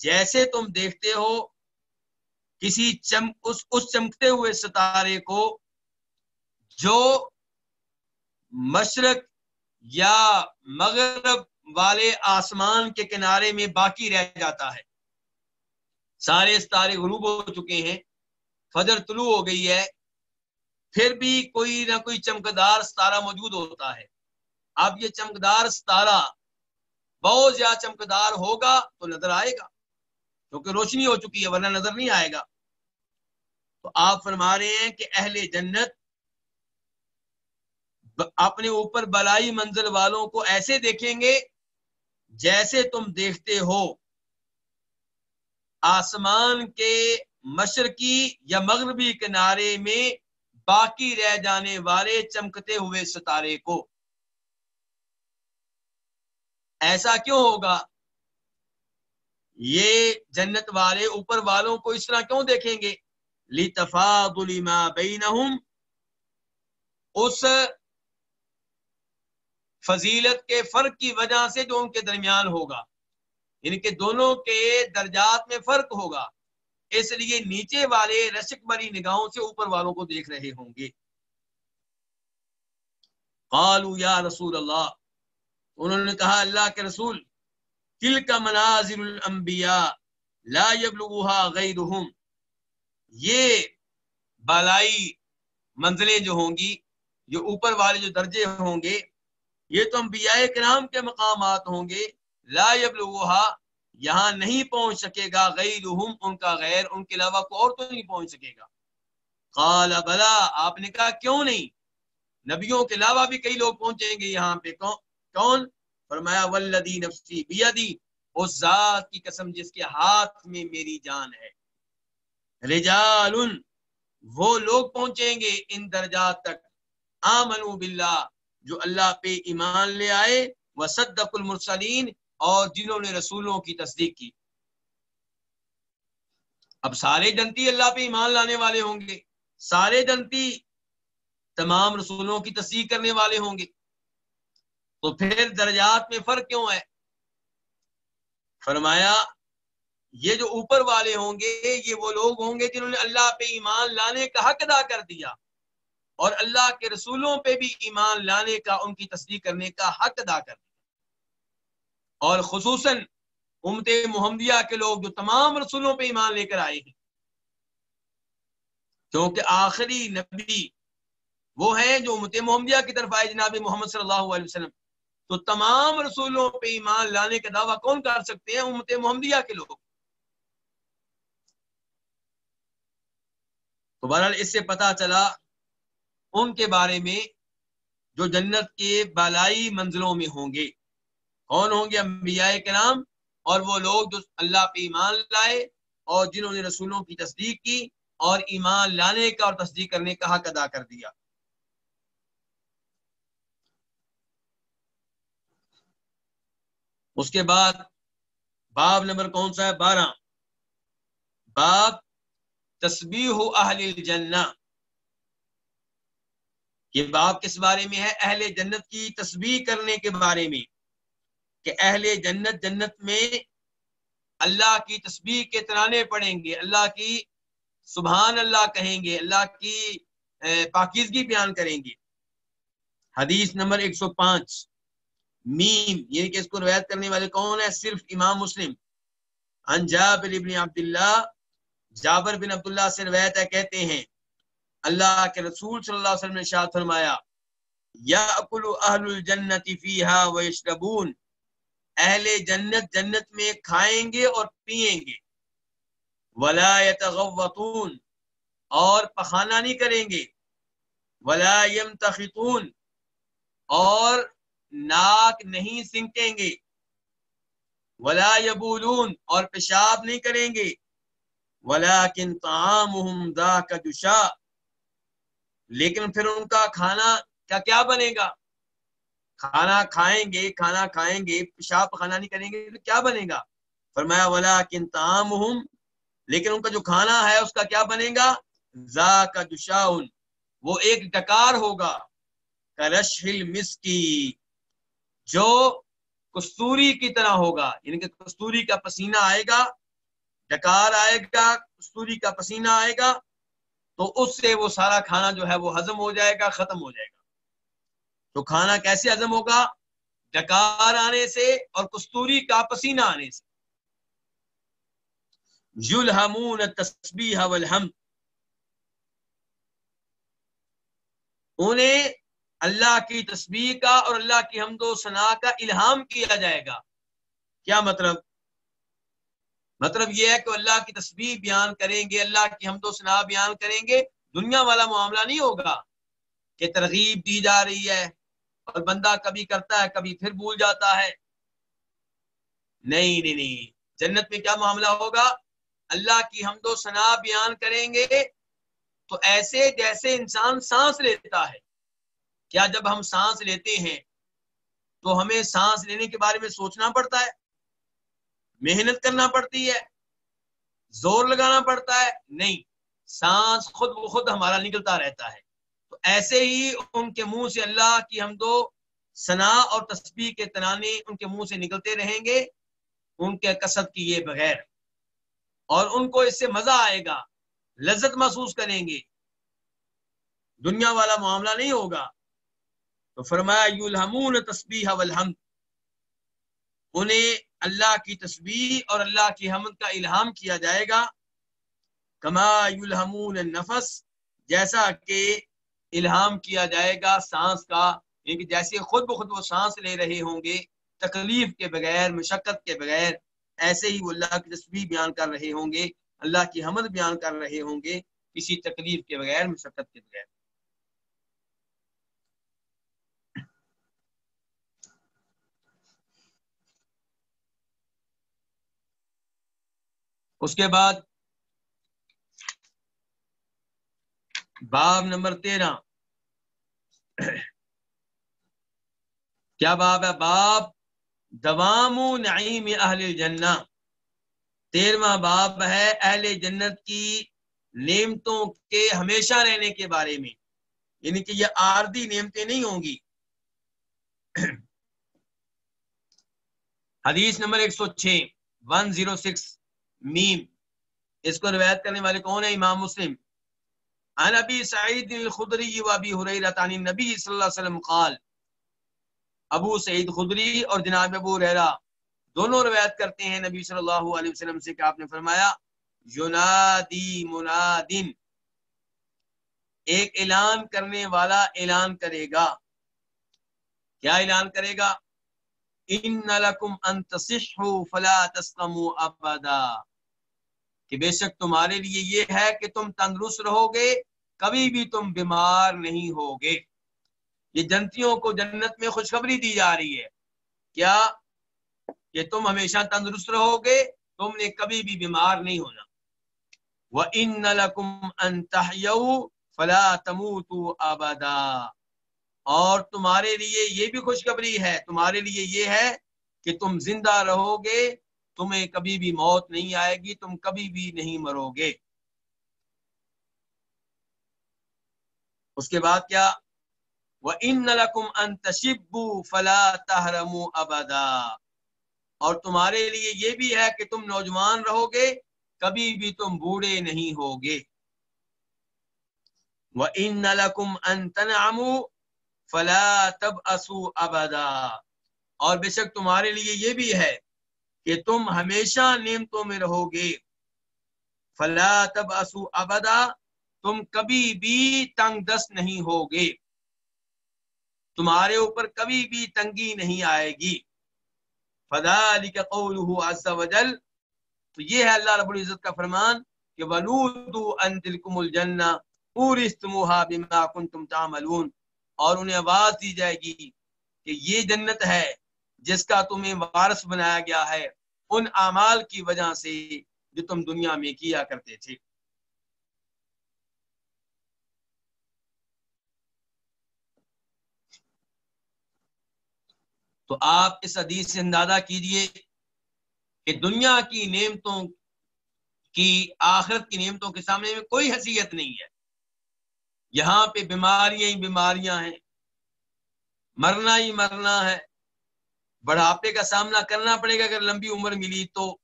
S1: جیسے تم دیکھتے ہو کسی چم اس, اس چمکتے ہوئے ستارے کو جو مشرق یا مغرب والے آسمان کے کنارے میں باقی رہ جاتا ہے۔ سارے ستارے غروب ہو چکے ہیں۔ فجر طلوع ہو گئی ہے۔ پھر بھی کوئی نہ کوئی چمکدار ستارہ موجود ہوتا ہے۔ اب یہ چمکدار ستارہ بہت زیادہ چمکدار ہوگا تو نظر آئے گا۔ کیونکہ روشنی ہو چکی ہے، ورنہ نظر نہیں آئے گا۔ تو آپ فرما رہے ہیں کہ اہل جنت اپنے اوپر بلائی منزل والوں کو ایسے دیکھیں گے جیسے تم دیکھتے ہو۔ آسمان کے مشرقی یا مغربی کنارے میں باقی رہ جانے والے چمکتے ہوئے ستارے کو۔ ایسا کیوں ہوگا؟ یہ جنت والے اوپر والوں کو اس طرح کیوں دیکھیں گے؟ اس فضیلت کے فرق کی وجہ سے جو ان کے درمیان ہوگا۔ یعنی ان کے دونوں کے درجات میں فرق ہوگا۔ اس لیے نیچے والے رشک بری نگاہوں سے اوپر والوں کو دیکھ رہے ہوں گے۔ قالوا یا رسول اللہ۔ انہوں نے کہا، اللہ کے رسول تل کا مناظر الانبیاء لا يبلغها غیرهم یہ بالائی منزلیں جو ہوں گی، جو اوپر والے جو درجے ہوں گے یہ تو انبیاء کرام کے مقامات ہوں گے، لا يبلغها یہاں نہیں پہنچ سکے گا غیرهم ان کا غیر، ان کے علاوہ کوئی اور تو نہیں پہنچ سکے گا۔ قال، بلا، آپ نے کہا کیوں نہیں؟ نبیوں کے علاوہ بھی کئی لوگ پہنچیں گے یہاں پہ۔ کون؟ فرمایا ولدی نفسی بیدی، اس ذات کی قسم جس کے ہاتھ میں میری جان ہے۔ رجال وہ لوگ پہنچیں گے ان درجات تک۔ آمنو باللہ جو اللہ پہ ایمان لے آئے، وصدق المرسلین اور جنہوں نے رسولوں کی تصدیق کی۔ اب سارے جنتی اللہ پہ ایمان لانے والے ہوں گے۔ سارے جنتی تمام رسولوں کی تصدیق کرنے والے ہوں گے۔ تو پھر درجات میں فرق کیوں ہے؟ فرمایا، یہ جو اوپر والے ہوں گے، یہ وہ لوگ ہوں گے جنہوں نے اللہ پہ ایمان لانے کا حق ادا کر دیا۔ اور اللہ کے رسولوں پہ بھی ایمان لانے کا، ان کی تصدیق کرنے کا حق ادا کر دیا۔ اور خصوصاً امت محمدیہ کے لوگ جو تمام رسولوں پہ ایمان لے کر آئے ہیں۔ کیونکہ آخری نبی وہ ہیں جو امت محمدیہ کی طرف آئے، جناب محمد صلی اللہ علیہ وسلم۔ تو تمام رسولوں پہ ایمان لانے کا دعویٰ کون کر سکتے ہیں؟ امت محمدیہ کے لوگ۔ تو بہرحال اس سے پتا چلا ان کے بارے میں جو جنت کے بالائی منزلوں میں ہوں گے۔ کون ہوں گے انبیاء کے نام اور وہ لوگ جو اللہ پہ ایمان لائے اور جنہوں نے رسولوں کی تصدیق کی اور ایمان لانے کا اور تصدیق کرنے کا حق ادا کر دیا۔ اس کے بعد باب نمبر کون سا ہے؟ بارہ۔ باب تسبیح اہل الجنہ۔ یہ باب کس بارے میں ہے؟ اہل جنت کی تسبیح کرنے کے بارے میں۔ کہ اہل جنت جنت میں اللہ کی تسبیح کے ترانے پڑیں گے، اللہ کی سبحان اللہ کہیں گے، اللہ کی پاکیزگی بیان کریں گے۔ حدیث نمبر ایک سو پانچ۔ میم یعنی کہ اس کو روایت کرنے والے کون ہیں؟ صرف امام مسلم۔ ان جابر بن عبداللہ، جابر بن عبداللہ سے روایت ہے، کہتے ہیں اللہ کے رسول صلی اللہ علیہ وسلم نے شاہ فرمایا یا یاکل اہل الجنت فیہا ویشربون، اہل جنت جنت میں کھائیں گے اور پیئیں گے، ولا يتغوطون اور پخانہ نہیں کریں گے، ولا يمتخطون اور ناک نہیں سنکیں گے، ولا یبولون، اور پیشاب نہیں کریں گے، ولیکن طعامهم ذاک جشا لیکن پھر ان کا کھانا کا کیا بنے گا؟ کھانا کھائیں گے، کھانا کھائیں گے، پیشاب کھانا نہیں کریں گے تو کیا بنے گا؟ فرمایا ولیکن طعامهم، لیکن ان کا جو کھانا ہے اس کا کیا بنے گا؟ ذاک جشاؤن وہ ایک ڈکار ہوگا کرشل مسکی جو کستوری کی طرح ہوگا یعنی کہ کستوری کا پسینہ آئے گا، ڈکار آئے گا، کستوری کا پسینہ آئے گا تو اس سے وہ سارا کھانا جو ہے وہ ہضم ہو جائے گا، ختم ہو جائے گا۔ تو کھانا کیسے ہزم ہوگا؟ ڈکار آنے سے اور کستوری کا پسینہ آنے سے۔ یلحمون تسبیح والحمد۔ انہیں اللہ کی تسبیح کا اور اللہ کی حمد و ثناء کا الہام کیا جائے گا۔ کیا مطلب؟ مطلب یہ ہے کہ اللہ کی تسبیح بیان کریں گے، اللہ کی حمد و ثناء بیان کریں گے، دنیا والا معاملہ نہیں ہوگا کہ ترغیب دی جا رہی ہے اور بندہ کبھی کرتا ہے، کبھی پھر بھول جاتا ہے۔ نہیں نہیں نہیں۔ جنت میں کیا معاملہ ہوگا؟ اللہ کی حمد و ثناء بیان کریں گے تو ایسے جیسے انسان سانس لیتا ہے۔ کیا جب ہم سانس لیتے ہیں تو ہمیں سانس لینے کے بارے میں سوچنا پڑتا ہے؟ محنت کرنا پڑتی ہے، زور لگانا پڑتا ہے، نہیں، سانس خود بخود ہمارا نکلتا رہتا ہے۔ تو ایسے ہی ان کے منہ سے اللہ کی ہم دو سنا اور تسبیح کے تنانے ان کے منہ سے نکلتے رہیں گے۔ ان کے کسب کیے بغیر۔ اور ان کو اس سے مزہ آئے گا، لذت محسوس کریں گے۔ دنیا والا معاملہ نہیں ہوگا۔ تو فرمایا یلحمون تسبیح والحمد۔ انہیں اللہ کی تسبیح اور اللہ کی حمد کا الہام کیا جائے گا۔ کما یلحمون النفس، جیسا کہ الہام کیا جائے گا سانس کا یعنی جیسے خود بخود وہ سانس لے رہے ہوں گے، تکلیف کے بغیر، مشقت کے بغیر، ایسے ہی وہ اللہ کی تسبیح بیان کر رہے ہوں گے، اللہ کی حمد بیان کر رہے ہوں گے، کسی تکلیف کے بغیر، مشقت کے بغیر۔ اس کے بعد باب نمبر تیرہ۔ کیا باب ہے؟ باب دوام نعیم اہل جنہ تیرواں باب ہے اہل جنت کی نعمتوں کے ہمیشہ رہنے کے بارے میں۔ یعنی کہ یہ آردی نعمتیں نہیں ہوں گی۔ حدیث نمبر ایک سو چھ۔ ون زیرو سکس میم۔ اس کو روایت کرنے والے کون ہیں؟ امام مسلم۔ عن ابی سعید الخدری و ابی حریرہ عن نبی صلی اللہ علیہ وسلم قال۔ ابو سعید خدری اور جناب ابو ریرا دونوں روایت کرتے ہیں نبی صلی اللہ علیہ وسلم سے کہ آپ نے فرمایا، یونادی منادن۔ ایک اعلان کرنے والا اعلان کرے گا۔ کیا اعلان کرے گا؟ ان لکم ان تصحوا فلا تسقموا ابدا۔ کہ بے شک تمہارے لیے یہ ہے کہ تم تندرست رہو گے کبھی بھی تم بیمار نہیں ہوگے۔ یہ جنتیوں کو جنت میں خوشخبری دی جا رہی ہے۔ کیا کہ تم ہمیشہ تندرست رہو گے تم نے کبھی بھی بیمار نہیں ہونا۔ وہ ان فلا تموت آبادا اور تمہارے لیے یہ بھی خوشخبری ہے، تمہارے لیے یہ ہے کہ تم زندہ رہو گے تمہیں کبھی بھی موت نہیں آئے گی، تم کبھی بھی نہیں مرو گے۔ اس کے بعد کیا؟ وَإِنَّ لَكُمْ أَن تَشِبُّوا فَلَا تَحْرَمُوا أَبَدًا۔ اور تمہارے لیے یہ بھی ہے کہ تم نوجوان رہو گے، کبھی بھی تم بوڑھے نہیں ہوگے۔ وَإِنَّ لَكُمْ أَن تَنْعَمُوا فَلَا تَبْأَسُوا أَبَدًا۔ اور بے شک تمہارے لیے یہ بھی ہے کہ تم ہمیشہ نعمتوں میں رہو گے۔ فلا تبأسوا ابدا تم کبھی بھی تنگ دست نہیں ہوگے۔ تمہارے اوپر کبھی بھی تنگی نہیں آئے گی۔ فدا علی کا وجل۔ تو یہ ہے اللہ رب العزت کا فرمان کہ ان تلکم الجنہ بما کنتم تعملون۔ اور انہیں آواز دی جائے گی کہ یہ جنت ہے۔ جس کا تمہیں وارث بنایا گیا ہے، ان اعمال کی وجہ سے جو تم دنیا میں کیا کرتے تھے۔ تو آپ اس حدیث سے اندازہ کیجیے کہ دنیا کی نعمتوں کی آخرت کی نعمتوں کے سامنے میں کوئی حیثیت نہیں ہے۔ یہاں پہ بیماریاں ہی بیماریاں ہیں۔ مرنا ہی مرنا ہے۔ بڑھاپے کا سامنا کرنا پڑے گا اگر لمبی عمر ملی تو۔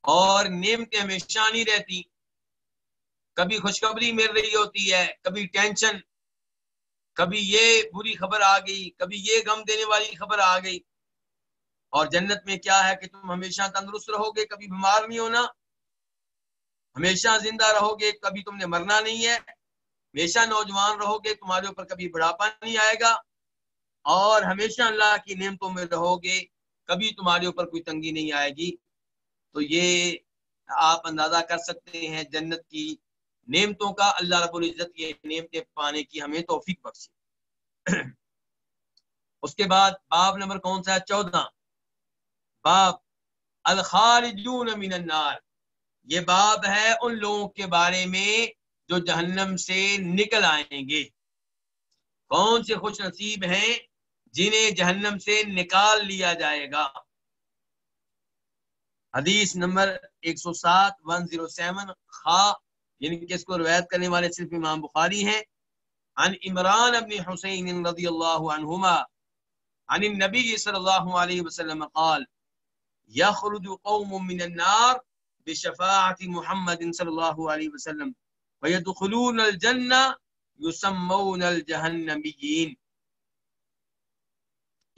S1: اور نعمتیں ہمیشہ نہیں رہتی۔ کبھی خوشخبری مل رہی ہوتی ہے، کبھی ٹینشن، کبھی یہ بری خبر آ گئی، کبھی یہ غم دینے والی خبر آ گئی۔ اور جنت میں کیا ہے کہ تم ہمیشہ تندرست رہو گے، کبھی بیمار نہیں ہونا۔ ہمیشہ زندہ رہو گے، کبھی تم نے مرنا نہیں ہے۔ ہمیشہ نوجوان رہو گے، تمہارے اوپر کبھی بڑھاپا نہیں آئے گا۔ اور ہمیشہ اللہ کی نعمتوں میں رہو گے، کبھی تمہارے اوپر کوئی تنگی نہیں آئے گی۔ تو یہ آپ اندازہ کر سکتے ہیں، جنت کی نعمتوں کا اللہ رب العزت یہ نعمتیں پانے کی ہمیں توفیق بخشی اس کے بعد باب نمبر کون سا ہے؟ چودہ۔ باب الخارجون من النار۔ یہ باب ہے ان لوگوں کے بارے میں جو جہنم سے نکل آئیں گے۔ کون سے خوش نصیب ہیں؟ جنہیں جہنم سے نکال لیا جائے گا۔ حدیث نمبر ایک سو سات ون زیرو سیون، خا یعنی کہ اس کو روایت کرنے والے صرف امام بخاری ہیں۔ عن عمران ابن حسین رضی اللہ عنہما، عن النبی صلی اللہ علیہ وسلم قال يخرج قوم من النار بشفاعة محمد صلی اللہ علیہ وسلم ويدخلون الجنة يسمون الجہنمیین۔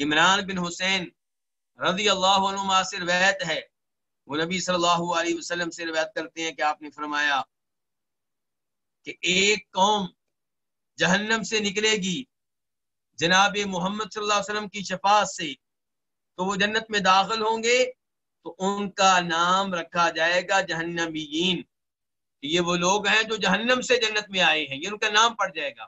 S1: عمران بن حسین رضی اللہ عنہ سے روایت ہے۔ وہ نبی صلی اللہ علیہ وسلم سے روایت کرتے ہیں کہ آپ نے فرمایا کہ ایک قوم جہنم سے نکلے گی جناب محمد صلی اللہ علیہ وسلم کی شفاعت سے، تو وہ جنت میں داخل ہوں گے، تو ان کا نام رکھا جائے گا جہنمیین۔ یہ وہ لوگ ہیں جو جہنم سے جنت میں آئے ہیں، یہ ان کا نام پڑ جائے گا۔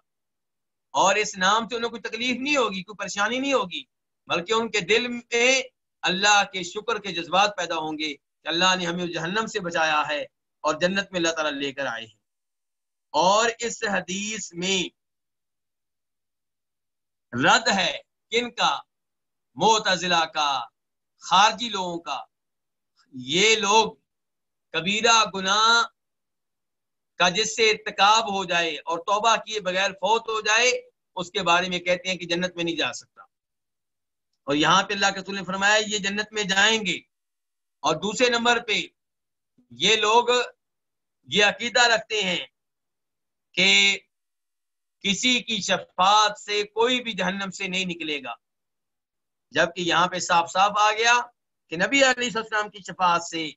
S1: اور اس نام سے انہیں کوئی تکلیف نہیں ہوگی، کوئی پریشانی نہیں ہوگی۔ بلکہ ان کے دل میں اللہ کے شکر کے جذبات پیدا ہوں گے کہ اللہ نے ہمیں جہنم سے بچایا ہے اور جنت میں اللہ تعالیٰ لے کر آئے ہیں۔ اور اس حدیث میں رد ہے کن کا؟ معتزلہ کا، خارجی لوگوں کا۔ یہ لوگ کبیرہ گناہ کا جس سے ارتکاب ہو جائے اور توبہ کیے بغیر فوت ہو جائے، اس کے بارے میں کہتے ہیں کہ جنت میں نہیں جا سکتا۔ اور یہاں پہ اللہ کے نے فرمایا یہ جنت میں جائیں گے۔ اور دوسرے نمبر پہ یہ لوگ یہ عقیدہ رکھتے ہیں کہ کسی کی شفاعت سے کوئی بھی جہنم سے نہیں نکلے گا۔ جبکہ یہاں پہ صاف صاف آ گیا کہ نبی علیہ السلام کی شفاعت سے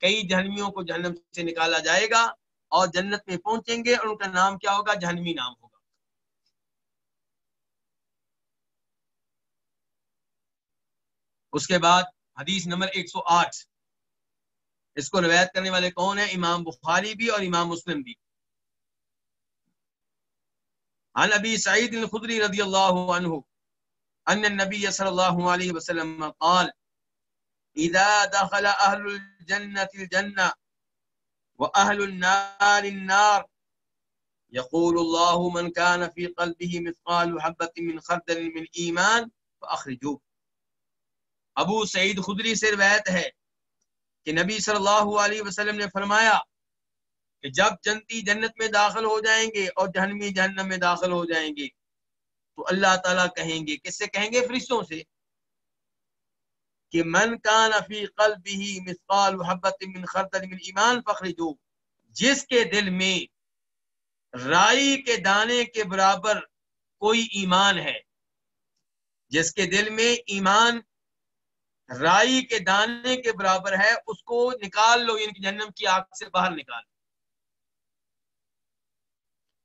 S1: کئی جہنمیوں کو جہنم سے نکالا جائے گا اور جنت میں پہنچیں گے اور ان کا نام کیا ہوگا؟ جہنمی نام ہوگا۔ اس کے بعد حدیث نمبر ایک سو آٹھ۔ اس کو روایت کرنے والے کون ہیں؟ امام بخاری بھی اور امام مسلم بھی۔ عن ابي سعيد الخدري رضي الله عنه ان النبي صلى الله عليه وسلم قال، اذا دخل اهل الجنه الجنه واهل النار النار يقول الله من كان في قلبه مثقال حبه من خردل من ايمان فاخرجوه ابو سعید خدری سے روایت ہے کہ نبی صلی اللہ علیہ وسلم نے فرمایا کہ جب جنتی جنت میں داخل ہو جائیں گے اور جہنمی جہنم میں داخل ہو جائیں گے، تو اللہ تعالیٰ کہیں گے، کس سے کہیں گے؟ فرشتوں سے کہ من کان فی قلبه مثقال حبت من خردل من ایمان فخرجو جس کے دل میں رائی کے دانے کے برابر کوئی ایمان ہے، جس کے دل میں ایمان رائی کے دانے کے برابر ہے، اس کو نکال لو یعنی جہنم کی آگ سے باہر نکال۔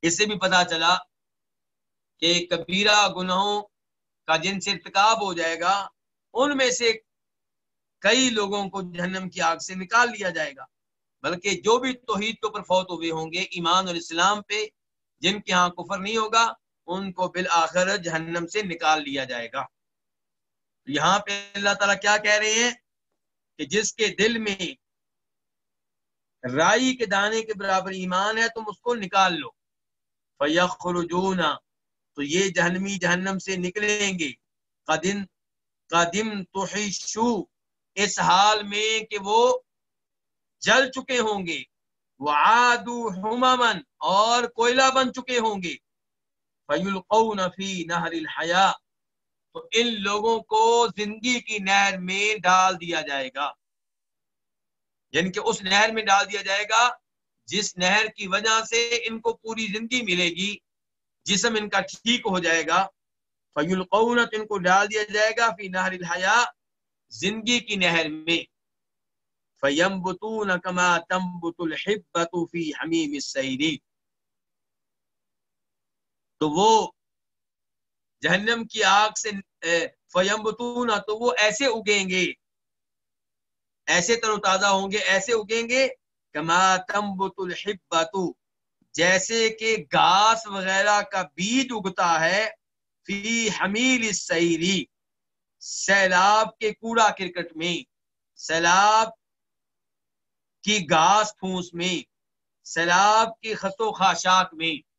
S1: اس سے بھی پتا چلا کہ کبیرہ گناہوں کا جن سے ارتکاب ہو جائے گا، ان میں سے کئی لوگوں کو جہنم کی آگ سے نکال لیا جائے گا۔ بلکہ جو بھی توحید کے اوپر فوت ہوئے ہوں گے، ایمان اور اسلام پہ، جن کے ہاں کفر نہیں ہوگا، ان کو بالآخر جہنم سے نکال لیا جائے گا۔ یہاں پہ اللہ تعالیٰ کیا کہہ رہے ہیں کہ جس کے دل میں رائی کے دانے کے برابر ایمان ہے، تم اس کو نکال لو۔ فیخرجون تو یہ جہنمی جہنم سے نکلیں گے۔ قدم قدم تحشو اس حال میں کہ وہ جل چکے ہوں گے۔ وعادو حمامن اور کوئلہ بن چکے ہوں گے۔ فیلقون فی نہر الحیاء تو ان لوگوں کو زندگی کی نہر میں ڈال دیا جائے گا۔ یعنی کہ اس نہر میں ڈال دیا جائے گا جس نہر کی وجہ سے ان کو پوری زندگی ملے گی، جسم ان کا ٹھیک ہو جائے گا۔ فی القونت ان کو ڈال دیا جائے گا فی نہر الحیا زندگی کی نہر میں۔ فَيَنْبُتُونَ كَمَا تَنْبُتُ الْحِبَّةُ فِي حَمِيمِ السَّيْرِ۔ تو وہ جہنم کی آگ سے فیمبتون تو وہ ایسے اگیں گے۔ ایسے تر و تازہ ہوں گے، ایسے اگیں گے کما تمبت الحبت جیسے کہ گھاس وغیرہ کا بیج اگتا ہے، فی حمیل سیری سیلاب کے کوڑا کرکٹ میں۔ سیلاب کی گھاس پھوس میں، سیلاب کی خسو خاشاک میں۔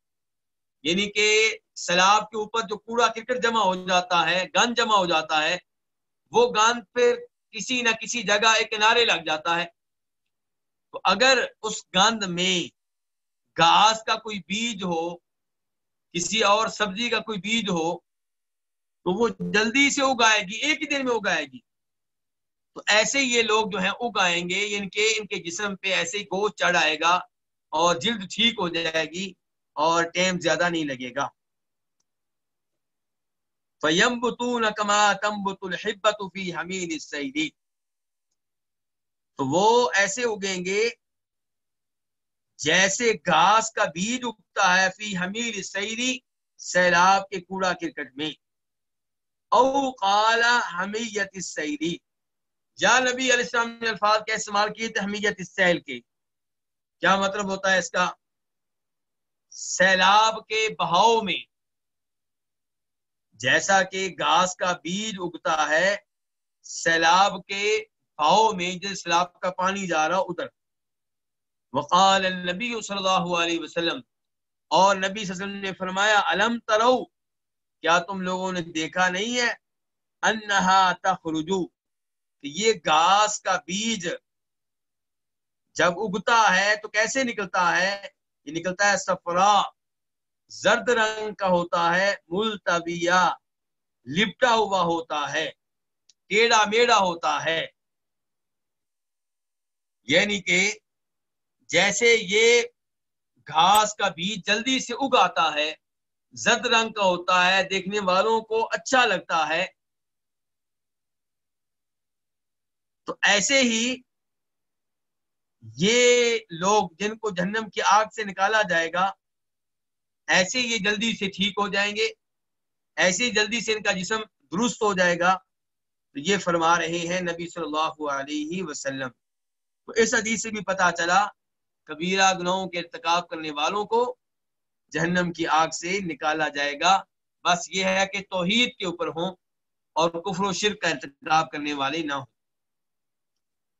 S1: یعنی کہ سیلاب کے اوپر جو کوڑا کرکٹ جمع ہو جاتا ہے گند جمع ہو جاتا ہے، وہ گند پھر کسی نہ کسی جگہ ایک کنارے لگ جاتا ہے۔ تو اگر اس گند میں گھاس کا کوئی بیج ہو، کسی اور سبزی کا کوئی بیج ہو، تو وہ جلدی سے اگائے گی، ایک ہی دن میں اگائے گی۔ تو ایسے یہ لوگ جو ہیں اگائیں گے، ان کے ان کے جسم پہ ایسے ہی گوشت چڑھ آئے گا اور جلد ٹھیک ہو جائے گی اور ٹائم زیادہ نہیں لگے گا۔ فَيَنْبُتُونَ كَمَا تَنْبُتُ الْحِبَّةُ فِي حَمِيلِ السَّيْدِ تو وہ ایسے اگیں گے جیسے گھاس کا بیج اگتا ہے فی حمیل السیری سیلاب کے کوڑا کرکٹ میں. او قال حمیت السیری یا نبی علیہ السلام نے الفاظ کے استعمال کیے تھے حمیت السیل کے. کیا مطلب ہوتا ہے اس کا؟ سیلاب کے بہاؤ میں. جیسا کہ گھاس کا بیج اگتا ہے، سیلاب کے بہاؤ میں جس سیلاب کا پانی جا رہا ادھر۔ وقال النبی صلی اللہ علیہ وسلم، اور نبی صلی اللہ علیہ وسلم نے فرمایا، علم ترو، کیا تم لوگوں نے دیکھا نہیں ہے؟ انہا تخرجو، کہ یہ گھاس کا بیج جب اگتا ہے تو کیسے نکلتا ہے؟ یہ نکلتا ہے سفرا زرد رنگ کا ہوتا ہے، ملتویہ، لپٹا ہوا ہوتا ہے ٹیڑا میڑا ہوتا ہے۔ یعنی کہ جیسے یہ گھاس کا بیج جلدی سے اگاتا ہے، زرد رنگ کا ہوتا ہے، دیکھنے والوں کو اچھا لگتا ہے۔ تو ایسے ہی یہ لوگ جن کو جہنم کی آگ سے نکالا جائے گا ایسے یہ جلدی سے ٹھیک ہو جائیں گے، ایسے جلدی سے ان کا جسم درست ہو جائے گا۔ تو یہ فرما رہے ہیں نبی صلی اللہ علیہ وسلم۔ تو اس حدیث سے بھی پتا چلا، کبیرہ گناہوں کے ارتکاب کرنے والوں کو جہنم کی آگ سے نکالا جائے گا۔ بس یہ ہے کہ توحید کے اوپر ہوں اور کفر و شرک کا ارتکاب کرنے والے نہ ہوں۔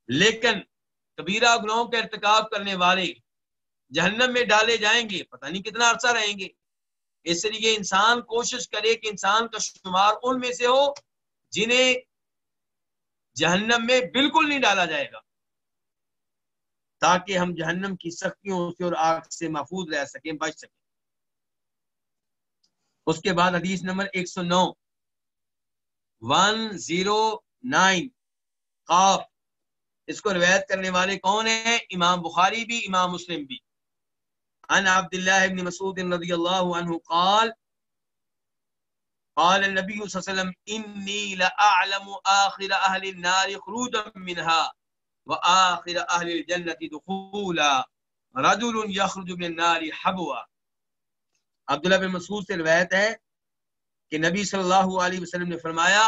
S1: لیکن کبیرہ گناہوں کا ارتکاب کرنے والے جہنم میں ڈالے جائیں گے، پتہ نہیں کتنا عرصہ رہیں گے۔ اس لیے انسان کوشش کرے کہ انسان کا شمار ان میں سے ہو جنہیں جہنم میں بالکل نہیں ڈالا جائے گا۔ تاکہ ہم جہنم کی سختیوں سے اور آگ سے محفوظ رہ سکیں، بچ سکیں۔ اس کے بعد حدیث نمبر ایک سو نو۔ One zero nine. قاف۔ اس کو روایت کرنے والے کون ہیں؟ امام بخاری بھی، امام مسلم بھی۔ عن عبد الله بن مسعود رضي الله عنه قال قال النبي صلى الله عليه وسلم، إني لأعلم آخر أهل النار خروجا منها وآخر أهل الجنة دخولا. رجل يخرج من النار حبوا. عبداللہ بن مسعود سے روایت ہے کہ نبی صلی اللہ علیہ وسلم نے فرمایا،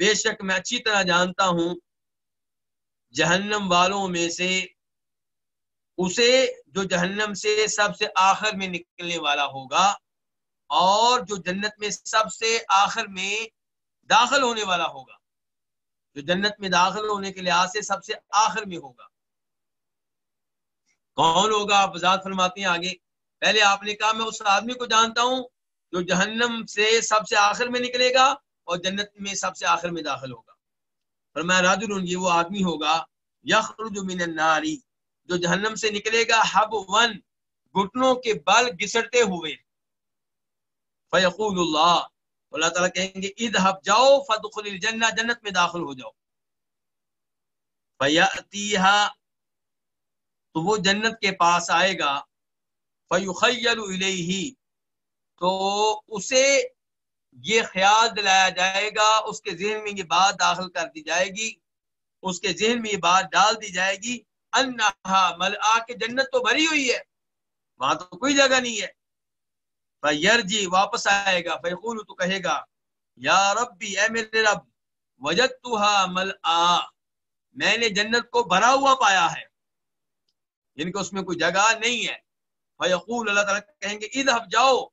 S1: بے شک میں اچھی طرح جانتا ہوں، جہنم والوں میں سے اسے جو جہنم سے سب سے آخر میں نکلنے والا ہوگا اور جو جنت میں سب سے آخر میں داخل ہونے والا ہوگا، جو جنت میں داخل ہونے کے لحاظ سے سب سے آخر میں ہوگا۔ کون ہوگا؟ آپ وضاحت فرماتے ہیں آگے۔ پہلے آپ نے کہا، میں اس آدمی کو جانتا ہوں جو جہنم سے سب سے آخر میں نکلے گا اور جنت میں سب سے آخر میں داخل ہوگا۔ پر میں راج یہ وہ آدمی ہوگا، یخرج من الناری جو جہنم سے نکلے گا ہب ون، گھٹنوں کے بل گسڑتے ہوئے۔ فیقول اللہ اللہ تعالیٰ کہیں گے اد ہب جاؤ فدخل الجنہ، جنت میں داخل ہو جاؤ۔ فیاتیہا تو وہ جنت کے پاس آئے گا۔ فیخیل الیہ تو تو اسے یہ خیال دلایا جائے گا، اس کے ذہن میں یہ بات داخل کر دی جائے گی، اس کے ذہن میں یہ بات ڈال دی جائے گی انہا مل آ کے جنت تو بھری ہوئی ہے، وہاں تو کوئی جگہ نہیں ہے۔ فیر جی واپس آئے گا۔ فیقول تو کہے گا، یا ربی، اے میرے رب وجد تو مل آ میں نے جنت کو بھرا ہوا پایا ہے۔ جن یعنی کو اس میں کوئی جگہ نہیں ہے۔ فیقول اللہ تعالیٰ کہیں گے ادھب جاؤ۔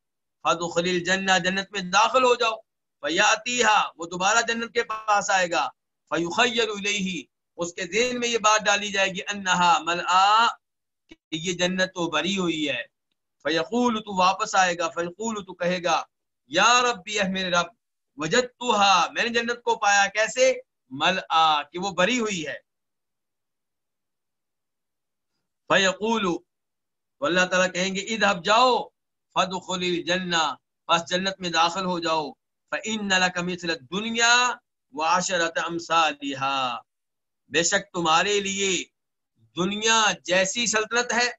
S1: فد خلیل جنہ جنت میں داخل ہو جاؤ۔ فیاتی وہ دوبارہ جنت کے پاس آئے گا۔ فیخیر الیہ اس کے ذہن میں یہ بات ڈالی جائے گی، انہا ملآ کہ یہ جنت تو بری ہوئی ہے۔ فیقول، تو واپس آئے گا۔ فیقول، تو کہے گا، یا ربی، اے میرے رب وجدتها میں نے جنت کو پایا۔ کیسے؟ ملآ کہ وہ بری ہوئی ہے۔ فیقول اللہ تعالیٰ کہیں گے ادھب جاؤ فدخل الجنہ، پس جنت میں داخل ہو جاؤ۔ فإن لك مثل الدنيا وعشرة امثالها بے شک تمہارے لیے دنیا جیسی سلطنت ہے،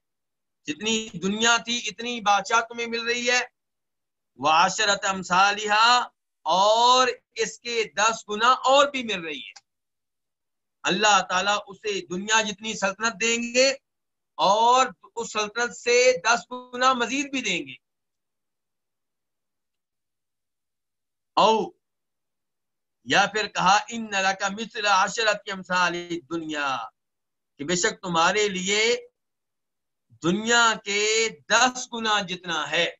S1: جتنی دنیا تھی، اتنی بادشاہ تمہیں مل رہی ہے۔ وعشرة امثالها اور اس کے دس گنا اور بھی مل رہی ہے۔ اللہ تعالیٰ اسے دنیا جتنی سلطنت دیں گے، اور اس سلطنت سے دس گنا مزید بھی دیں گے۔ او یا پھر کہا ان نلا کا مصر عشرت کی امثال دنیا کہ بے شک تمہارے لیے دنیا کے دس گنا جتنا ہے۔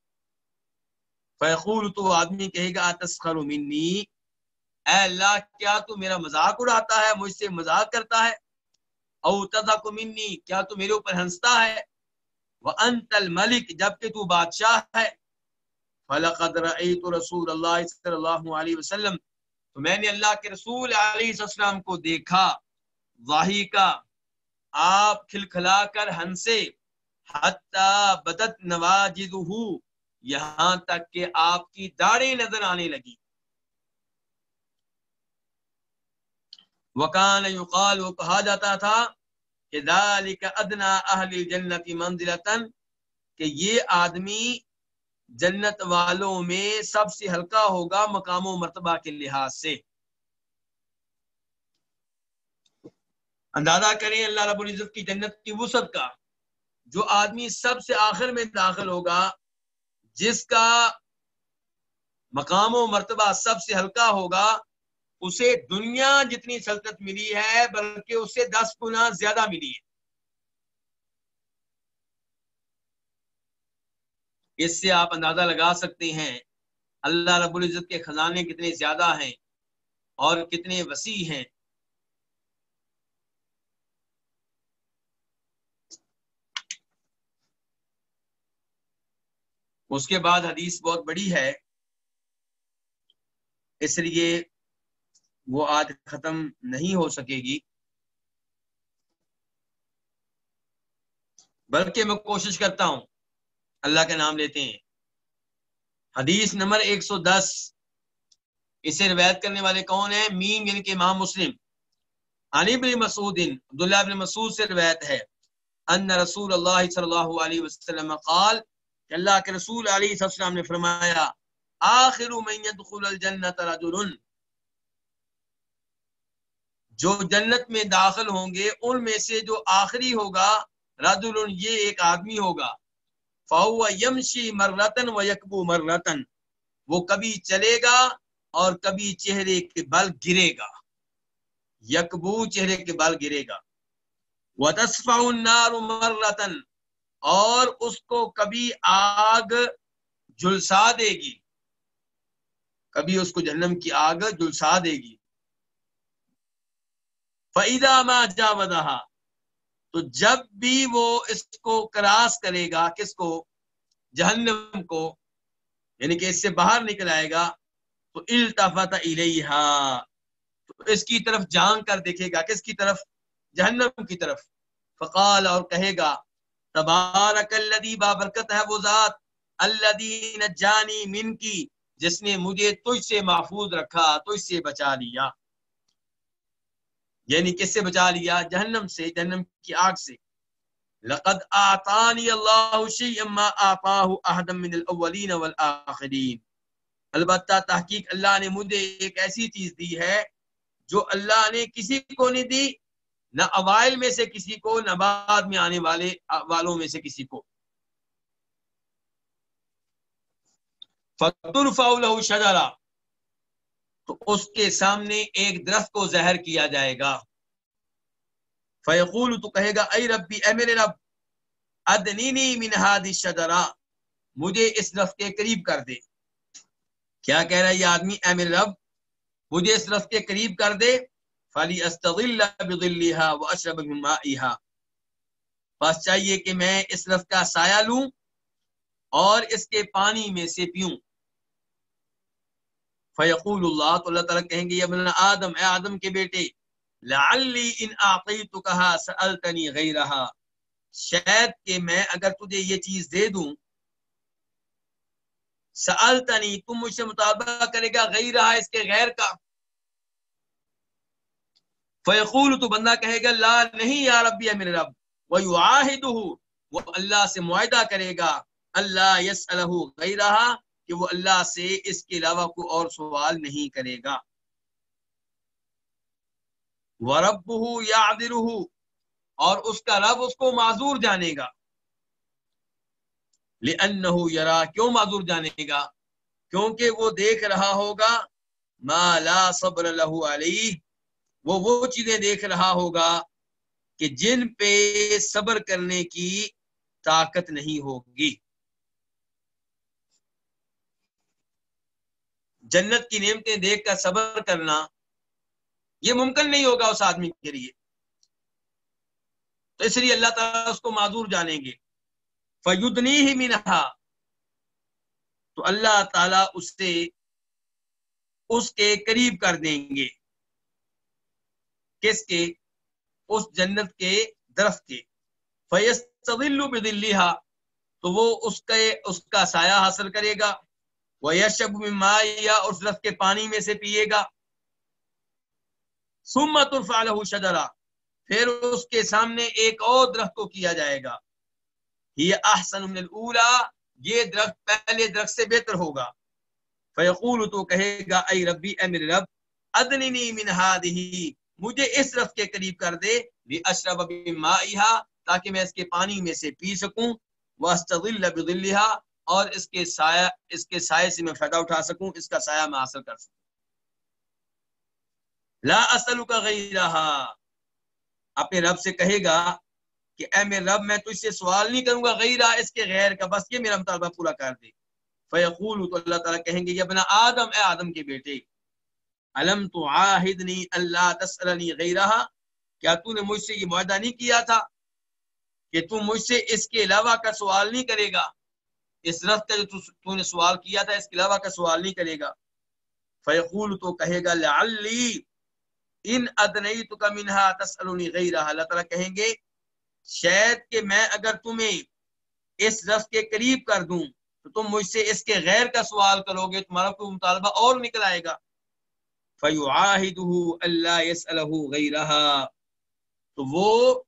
S1: فیقول تو آدمی کہے گا تسخر منی اے اللہ، کیا تو میرا مذاق اڑاتا ہے، مجھ سے مذاق کرتا ہے؟ او تذاق منی، کیا تو میرے اوپر ہنستا ہے؟ وہ انت الملک جبکہ تو بادشاہ ہے۔ فلقد رأيت رسول اللہ صلی اللہ علیہ وسلم تو میں نے اللہ کے رسول علیہ السلام کو دیکھا واہی کا، آپ کھلکھلا کر ہنسے حتی بدت نواجدہو، یہاں تک کہ آپ کی داڑیں نظر آنے لگی۔ وکان یقال، وہ کہا جاتا تھا کہ ذالک ادنا اہل جنت منزلتن کہ یہ آدمی جنت والوں میں سب سے ہلکا ہوگا مقام و مرتبہ کے لحاظ سے۔ اندازہ کریں اللہ رب العزت کی جنت کی وسعت کا، جو آدمی سب سے آخر میں داخل ہوگا، جس کا مقام و مرتبہ سب سے ہلکا ہوگا، اسے دنیا جتنی سلطنت ملی ہے، بلکہ اسے دس گنا زیادہ ملی ہے۔ اس سے آپ اندازہ لگا سکتے ہیں اللہ رب العزت کے خزانے کتنے زیادہ ہیں اور کتنے وسیع ہیں۔ اس کے بعد حدیث بہت بڑی ہے۔ اس لیے وہ آج ختم نہیں ہو سکے گی۔ بلکہ میں کوشش کرتا ہوں اللہ کا نام لیتے ہیں۔ حدیث نمبر ایک سو دس۔ اسے روایت کرنے والے کون ہیں؟ میم یعنی کہ امام مسلم۔ علی بن مسعود، عبداللہ بن مسعود سے روایت ہے۔ ان رسول اللہ صلی اللہ علیہ وسلم قال، کہ اللہ کے رسول علیہ السلام نے فرمایا، آخر من يدخل الجنت رجل۔ جو جنت میں داخل ہوں گے، ان میں سے جو آخری ہوگا، رجل، یہ ایک آدمی ہوگا۔ فاو یمشی مرتن و یکبو مرتن وہ کبھی چلے گا اور کبھی چہرے کے بل گرے گا۔ یکبو چہرے کے بل گرے گا۔ وہ النار مرتن اور اس کو کبھی آگ جلسا دے گی۔ کبھی اس کو جہنم کی آگ جلسا دے گی۔ فعیدہ ما جا تو جب بھی وہ اس کو کراس کرے گا، کس کو؟ جہنم کو یعنی کہ اس سے باہر نکل آئے گا، تو التفت الیہا، تو اس کی طرف جان کر دیکھے گا، کس کی طرف؟ جہنم کی طرف۔ فقال اور کہے گا، تبارک الذی بابرکت ہے وہ ذات، الذی نجانی من کی جس نے مجھے تجھ سے محفوظ رکھا، تجھ سے بچا لیا۔ یعنی کس سے بچا لیا؟ جہنم سے، جہنم کی آگ سے۔ لقد آتانی اللہ شیئا ما آتاہ احدا من الاولین والآخرین۔ البتہ تحقیق اللہ نے مجھے ایک ایسی چیز دی ہے جو اللہ نے کسی کو نہیں دی، نہ اوائل میں سے کسی کو، نہ بعد میں آنے والے، والوں میں سے کسی کو۔ فترفع له شجرہ تو اس کے سامنے ایک درخت کو زہر کیا جائے گا۔ فیقول تو کہے گا، اے ربی، اے میرے رب، ادنینی من هذه الشجرہ، مجھے اس درخت کے قریب کر دے۔ کیا کہہ رہا ہے یہ آدمی؟ اے میرے رب، مجھے اس درخت کے قریب کر دے۔ فلی استغل بظلها واشرب من مائها۔ بس چاہیے کہ میں اس درخت کا سایہ لوں اور اس کے پانی میں سے پیوں۔ فیقول اللہ تو اللہ تعالیٰ کہیں گے، یا ابن آدم، اے آدم کے بیٹے، لعلی ان اعطیتکہا سألتنی غیرہا. شاید کہ میں اگر تجھے یہ چیز دے دوں، سألتنی، تم مجھ سے مطابقہ کرے گا غیرہا اس کے غیر کا۔ فیقول تو بندہ کہے گا، لا، نہیں یا ربی، اے میرے رب۔ ویعاہدہو، وہ اللہ سے معاہدہ کرے گا۔ اللہ یسألہو غیرہا کہ وہ اللہ سے اس کے علاوہ کوئی اور سوال نہیں کرے گا۔ وَرَبُّهُ يَعْذِرُهُ اور اس کا رب اس کو معذور جانے گا۔ لِأَنَّهُ يَرَا کیوں معذور جانے گا؟ کیونکہ وہ دیکھ رہا ہوگا، ما لا صبر له علیہ وہ وہ چیزیں دیکھ رہا ہوگا کہ جن پہ صبر کرنے کی طاقت نہیں ہوگی۔ جنت کی نعمتیں دیکھ کر صبر کرنا، یہ ممکن نہیں ہوگا اس آدمی کے لیے۔ تو اس لیے اللہ تعالیٰ اس کو معذور جانیں گے۔ فیدنی ہی منہا تو اللہ تعالیٰ اس سے اس کے قریب کر دیں گے۔ کس کے؟ اس جنت کے درخت کے۔ فیص بدلیہ تو وہ اس کے، اس کا سایہ حاصل کرے گا۔ وہ یشب یا اس درخت کے پانی میں سے پیے گا۔ سمت الفالح شجرا پھر اس کے سامنے ایک اور درخت کو کیا جائے گا۔ یہ احسن من الاولا یہ درخت پہلے درخت سے بہتر ہوگا۔ فیقول تو کہے گا، اے ربی، اے میرے رب ادنی من هذه مجھے اس درخت کے قریب کر دے۔ اشرب مائها تاکہ میں اس کے پانی میں سے پی سکوں۔ واستظل بظلها اور اس کے سایہ اس کے سائے سے میں فائدہ اٹھا سکوں، اس کا سایہ میں حاصل کر سکوں۔ لا اصل کا غیرہ اپنے رب سے کہے گا کہ اے میرے رب، میں تجھ سے سوال نہیں کروں گا غیرہ اس کے غیر کا، بس یہ میرا مطالبہ پورا کر دے۔ فیقول، تو اللہ تعالیٰ کہیں گے، یہ بنا آدم، اے آدم کے بیٹے۔ علم تو عاہدنی اللہ تسألنی غیرہ کیا تو نے مجھ سے یہ معاہدہ نہیں کیا تھا کہ تو مجھ سے اس کے علاوہ کا سوال نہیں کرے گا؟ اس رفت کا جو تو نے سوال کیا تھا، اس کے علاوہ کا سوال نہیں کرے گا۔ فیقول تو کہے گا لعلی ان ادنیت کا منہا تسألونی غیرہ اللہ تعالیٰ کہیں گے، شاید کہ میں اگر تمہیں اس رفت کے قریب کر دوں، تو تم مجھ سے اس کے غیر کا سوال کرو گے، تمہارا کوئی مطالبہ اور نکل آئے گا۔ فَيُعَاهِدُهُ أَلَّا يَسْأَلَهُ غَيْرَهَا۔ تو وہ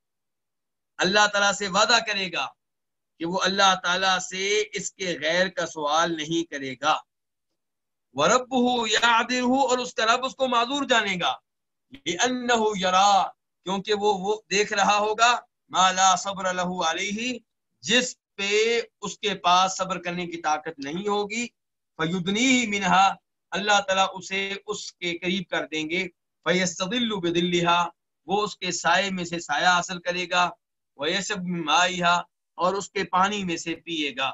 S1: اللہ تعالیٰ سے وعدہ کرے گا کہ وہ اللہ تعالی سے اس کے غیر کا سوال نہیں کرے گا۔ ورب ہو یا ہو اور اس کا رب اس کو معذور جانے گا۔ یرا کیونکہ وہ وہ دیکھ رہا ہوگا۔ مالا صبر علیہ جس پہ اس کے پاس صبر کرنے کی طاقت نہیں ہوگی۔ فیدنی منہا اللہ تعالیٰ اسے اس کے قریب کر دیں گے۔ فیصل وہ اس کے سائے میں سے سایہ حاصل کرے گا۔ وہ مائیہ اور اس کے پانی میں سے پیے گا۔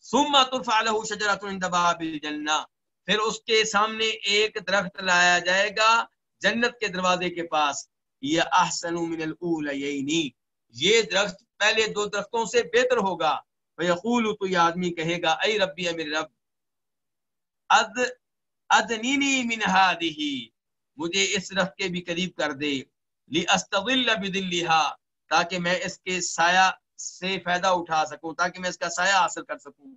S1: سما ترفا لہو شجرت باب الجنہ۔ پھر اس کے سامنے ایک درخت لایا جائے گا جنت کے دروازے کے پاس۔ یہ احسن من الاولین یہ درخت پہلے دو درختوں سے بہتر ہوگا۔ فیقول تو یہ آدمی کہے گا، اے ربی اے میرے رب، اد، ادنینی من هذه مجھے اس درخت کے بھی قریب کر دے۔ لاستظل بذلها تاکہ میں اس کے سایہ سے فائدہ اٹھا سکوں، تاکہ میں اس کا سایہ حاصل کر سکوں۔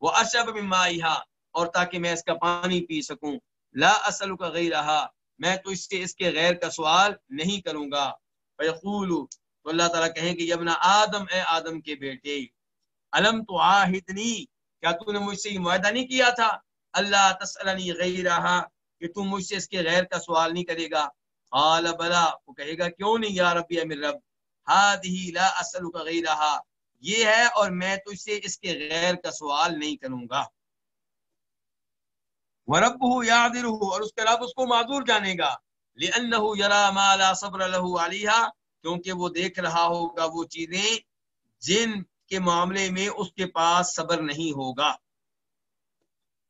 S1: وہ اشب مائیہ اور تاکہ میں اس کا پانی پی سکوں۔ لا اصل کا غیر رہا میں تو اس سے اس کے غیر کا سوال نہیں کروں گا۔ فیقول تو اللہ تعالیٰ کہیں کہ یبنا آدم، اے آدم کے بیٹے علم تو آہدنی کیا تو نے مجھ سے یہ معاہدہ نہیں کیا تھا؟ اللہ تسألنی غیرہا، کہ تو مجھ سے اس کے غیر کا سوال نہیں کرے گا۔ قال بلا، وہ کہے گا، کیوں نہیں یا ربی امیر رب؟ ہادہی لا اسألک غیرہا، یہ ہے اور میں تجھ سے اس کے غیر کا سوال نہیں کروں گا۔ وربہ یعذرہ اور اس کے رب اس کو معذور جانے گا۔ لأنہ ما لا صبر لہو علیہا، کیونکہ وہ دیکھ رہا ہوگا وہ چیزیں جن کے معاملے میں اس کے پاس صبر نہیں ہوگا۔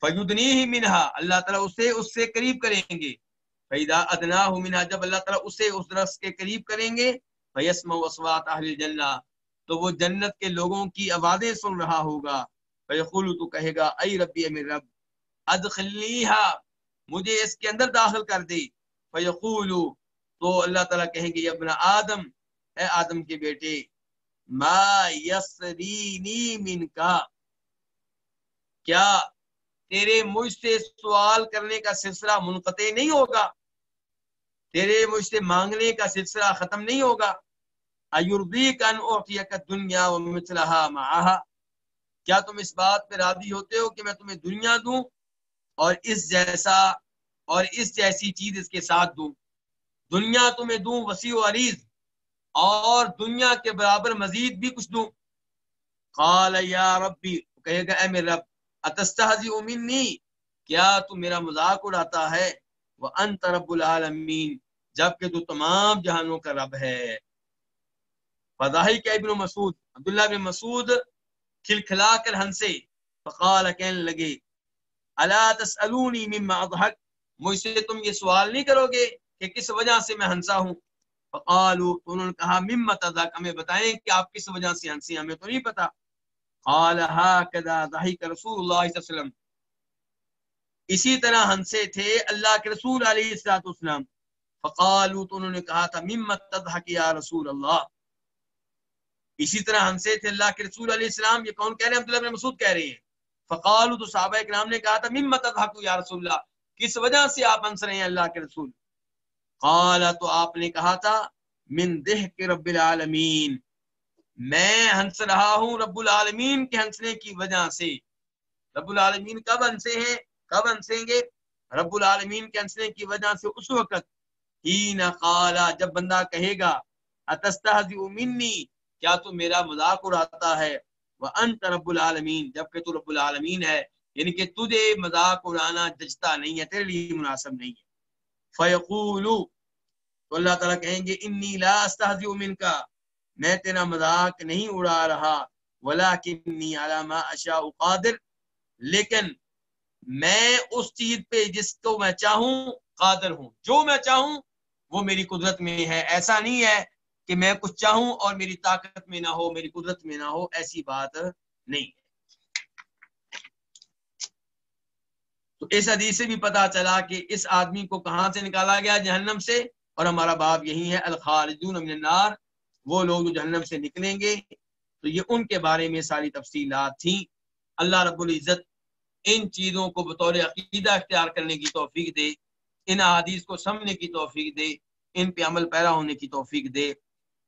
S1: فیدنی ہی منہا، اللہ تعالیٰ اسے اس سے قریب کریں گے۔ فیدا ادنا منہا، جب اللہ تعالیٰ اسے اس درس کے قریب کریں گے فیسم وسوات اہل جنہ تو وہ جنت کے لوگوں کی آوازیں سن رہا ہوگا۔ فیقول تو کہے گا ای ربی امیر رب ادخلیہا مجھے اس کے اندر داخل کر دے۔ فیقول تو اللہ تعالیٰ کہیں گے ابن آدم، اے آدم کے بیٹے، ما یسرینی من کا کیا تیرے مجھ سے سوال کرنے کا سلسلہ منقطع نہیں ہوگا؟ تیرے مجھ سے مانگنے کا سلسلہ ختم نہیں ہوگا؟ ایوردی کن اوتیک دنیا و مثلہا معاہا کیا تم اس بات پہ راضی ہوتے ہو کہ میں تمہیں دنیا دوں اور اس جیسا اور اس جیسی چیز اس کے ساتھ دوں؟ دنیا تمہیں دوں وسیع و عریض اور دنیا کے برابر مزید بھی کچھ دوں۔ قال یا ربی کہے گا، اے میرے رب اتستہزی منی؟ کیا تو میرا مذاق اڑاتا ہے؟ وہ انت رب العالمین، جبکہ تو تمام جہانوں کا رب ہے۔ فضاہی کا ابن مسعود، عبداللہ بن مسعود کھلکھلا کر ہنسے، فقال کہنے لگے، الا تسالونی مما اضحك مجھ سے تم یہ سوال نہیں کرو گے کہ کس وجہ سے میں ہنسا ہوں۔ فقالو تو انہوں نے کہا ممت ذاک ہمیں بتائیں کہ آپ کس وجہ سے ہنسی، ہمیں تو نہیں پتا۔ قال هكذا ضحك رسول اللہ صلی اللہ علیہ وسلم اسی طرح ہنسے تھے اللہ کے رسول علیہ الصلوۃ والسلام۔ فقالو تو انہوں نے کہا تھا ممت تضحك یا رسول اللہ؟ اسی طرح ہنسے تھے اللہ کے رسول علیہ السلام، یہ کون کہہ رہے ہیں؟ عبداللہ بن مسعود کہہ رہے ہیں۔ فقالو تو صحابہ کرام نے کہا تھا ممت تضحك یا رسول اللہ، کس وجہ سے آپ ہنس رہے ہیں اللہ کے رسول؟ قال، تو آپ نے کہا تھا، من دہ کے رب العالمین، میں ہنس رہا ہوں رب العالمین کے ہنسنے کی وجہ سے۔ رب العالمین کب ہنسے ہیں؟ کب ہنسیں گے؟ رب العالمین کے ہنسنے کی وجہ سے اس وقت۔ ہی نہ قالا جب بندہ کہے گا اتستہزی منی؟ کیا تو میرا مذاق اڑاتا ہے؟ وہ انت رب العالمین جبکہ تو رب العالمین ہے یعنی کہ تجھے مذاق اڑانا جچتا نہیں ہے، تیرے لیے مناسب نہیں ہے۔ فیقولو تو اللہ تعالیٰ کہیں گے انی لا استہزئ من کا میں تیرا مذاق نہیں اڑا رہا ولکنی علی ما اشاء قادر۔ لیکن میں اس چیز پہ جس کو میں چاہوں، قادر ہوں۔ جو میں چاہوں، وہ میری قدرت میں ہے۔ ایسا نہیں ہے کہ میں کچھ چاہوں اور میری طاقت میں نہ ہو، میری قدرت میں نہ ہو، ایسی بات نہیں۔ تو اس حدیث سے بھی پتا چلا کہ اس آدمی کو کہاں سے نکالا گیا؟ جہنم سے۔ اور ہمارا باب یہی ہے الخارجون من النار۔ وہ لوگ جو جہنم سے نکلیں گے۔ تو یہ ان کے بارے میں ساری تفصیلات تھیں۔ اللہ رب العزت ان چیزوں کو بطور عقیدہ اختیار کرنے کی توفیق دے، ان احادیث کو سمجھنے کی توفیق دے، ان پہ عمل پیرا ہونے کی توفیق دے۔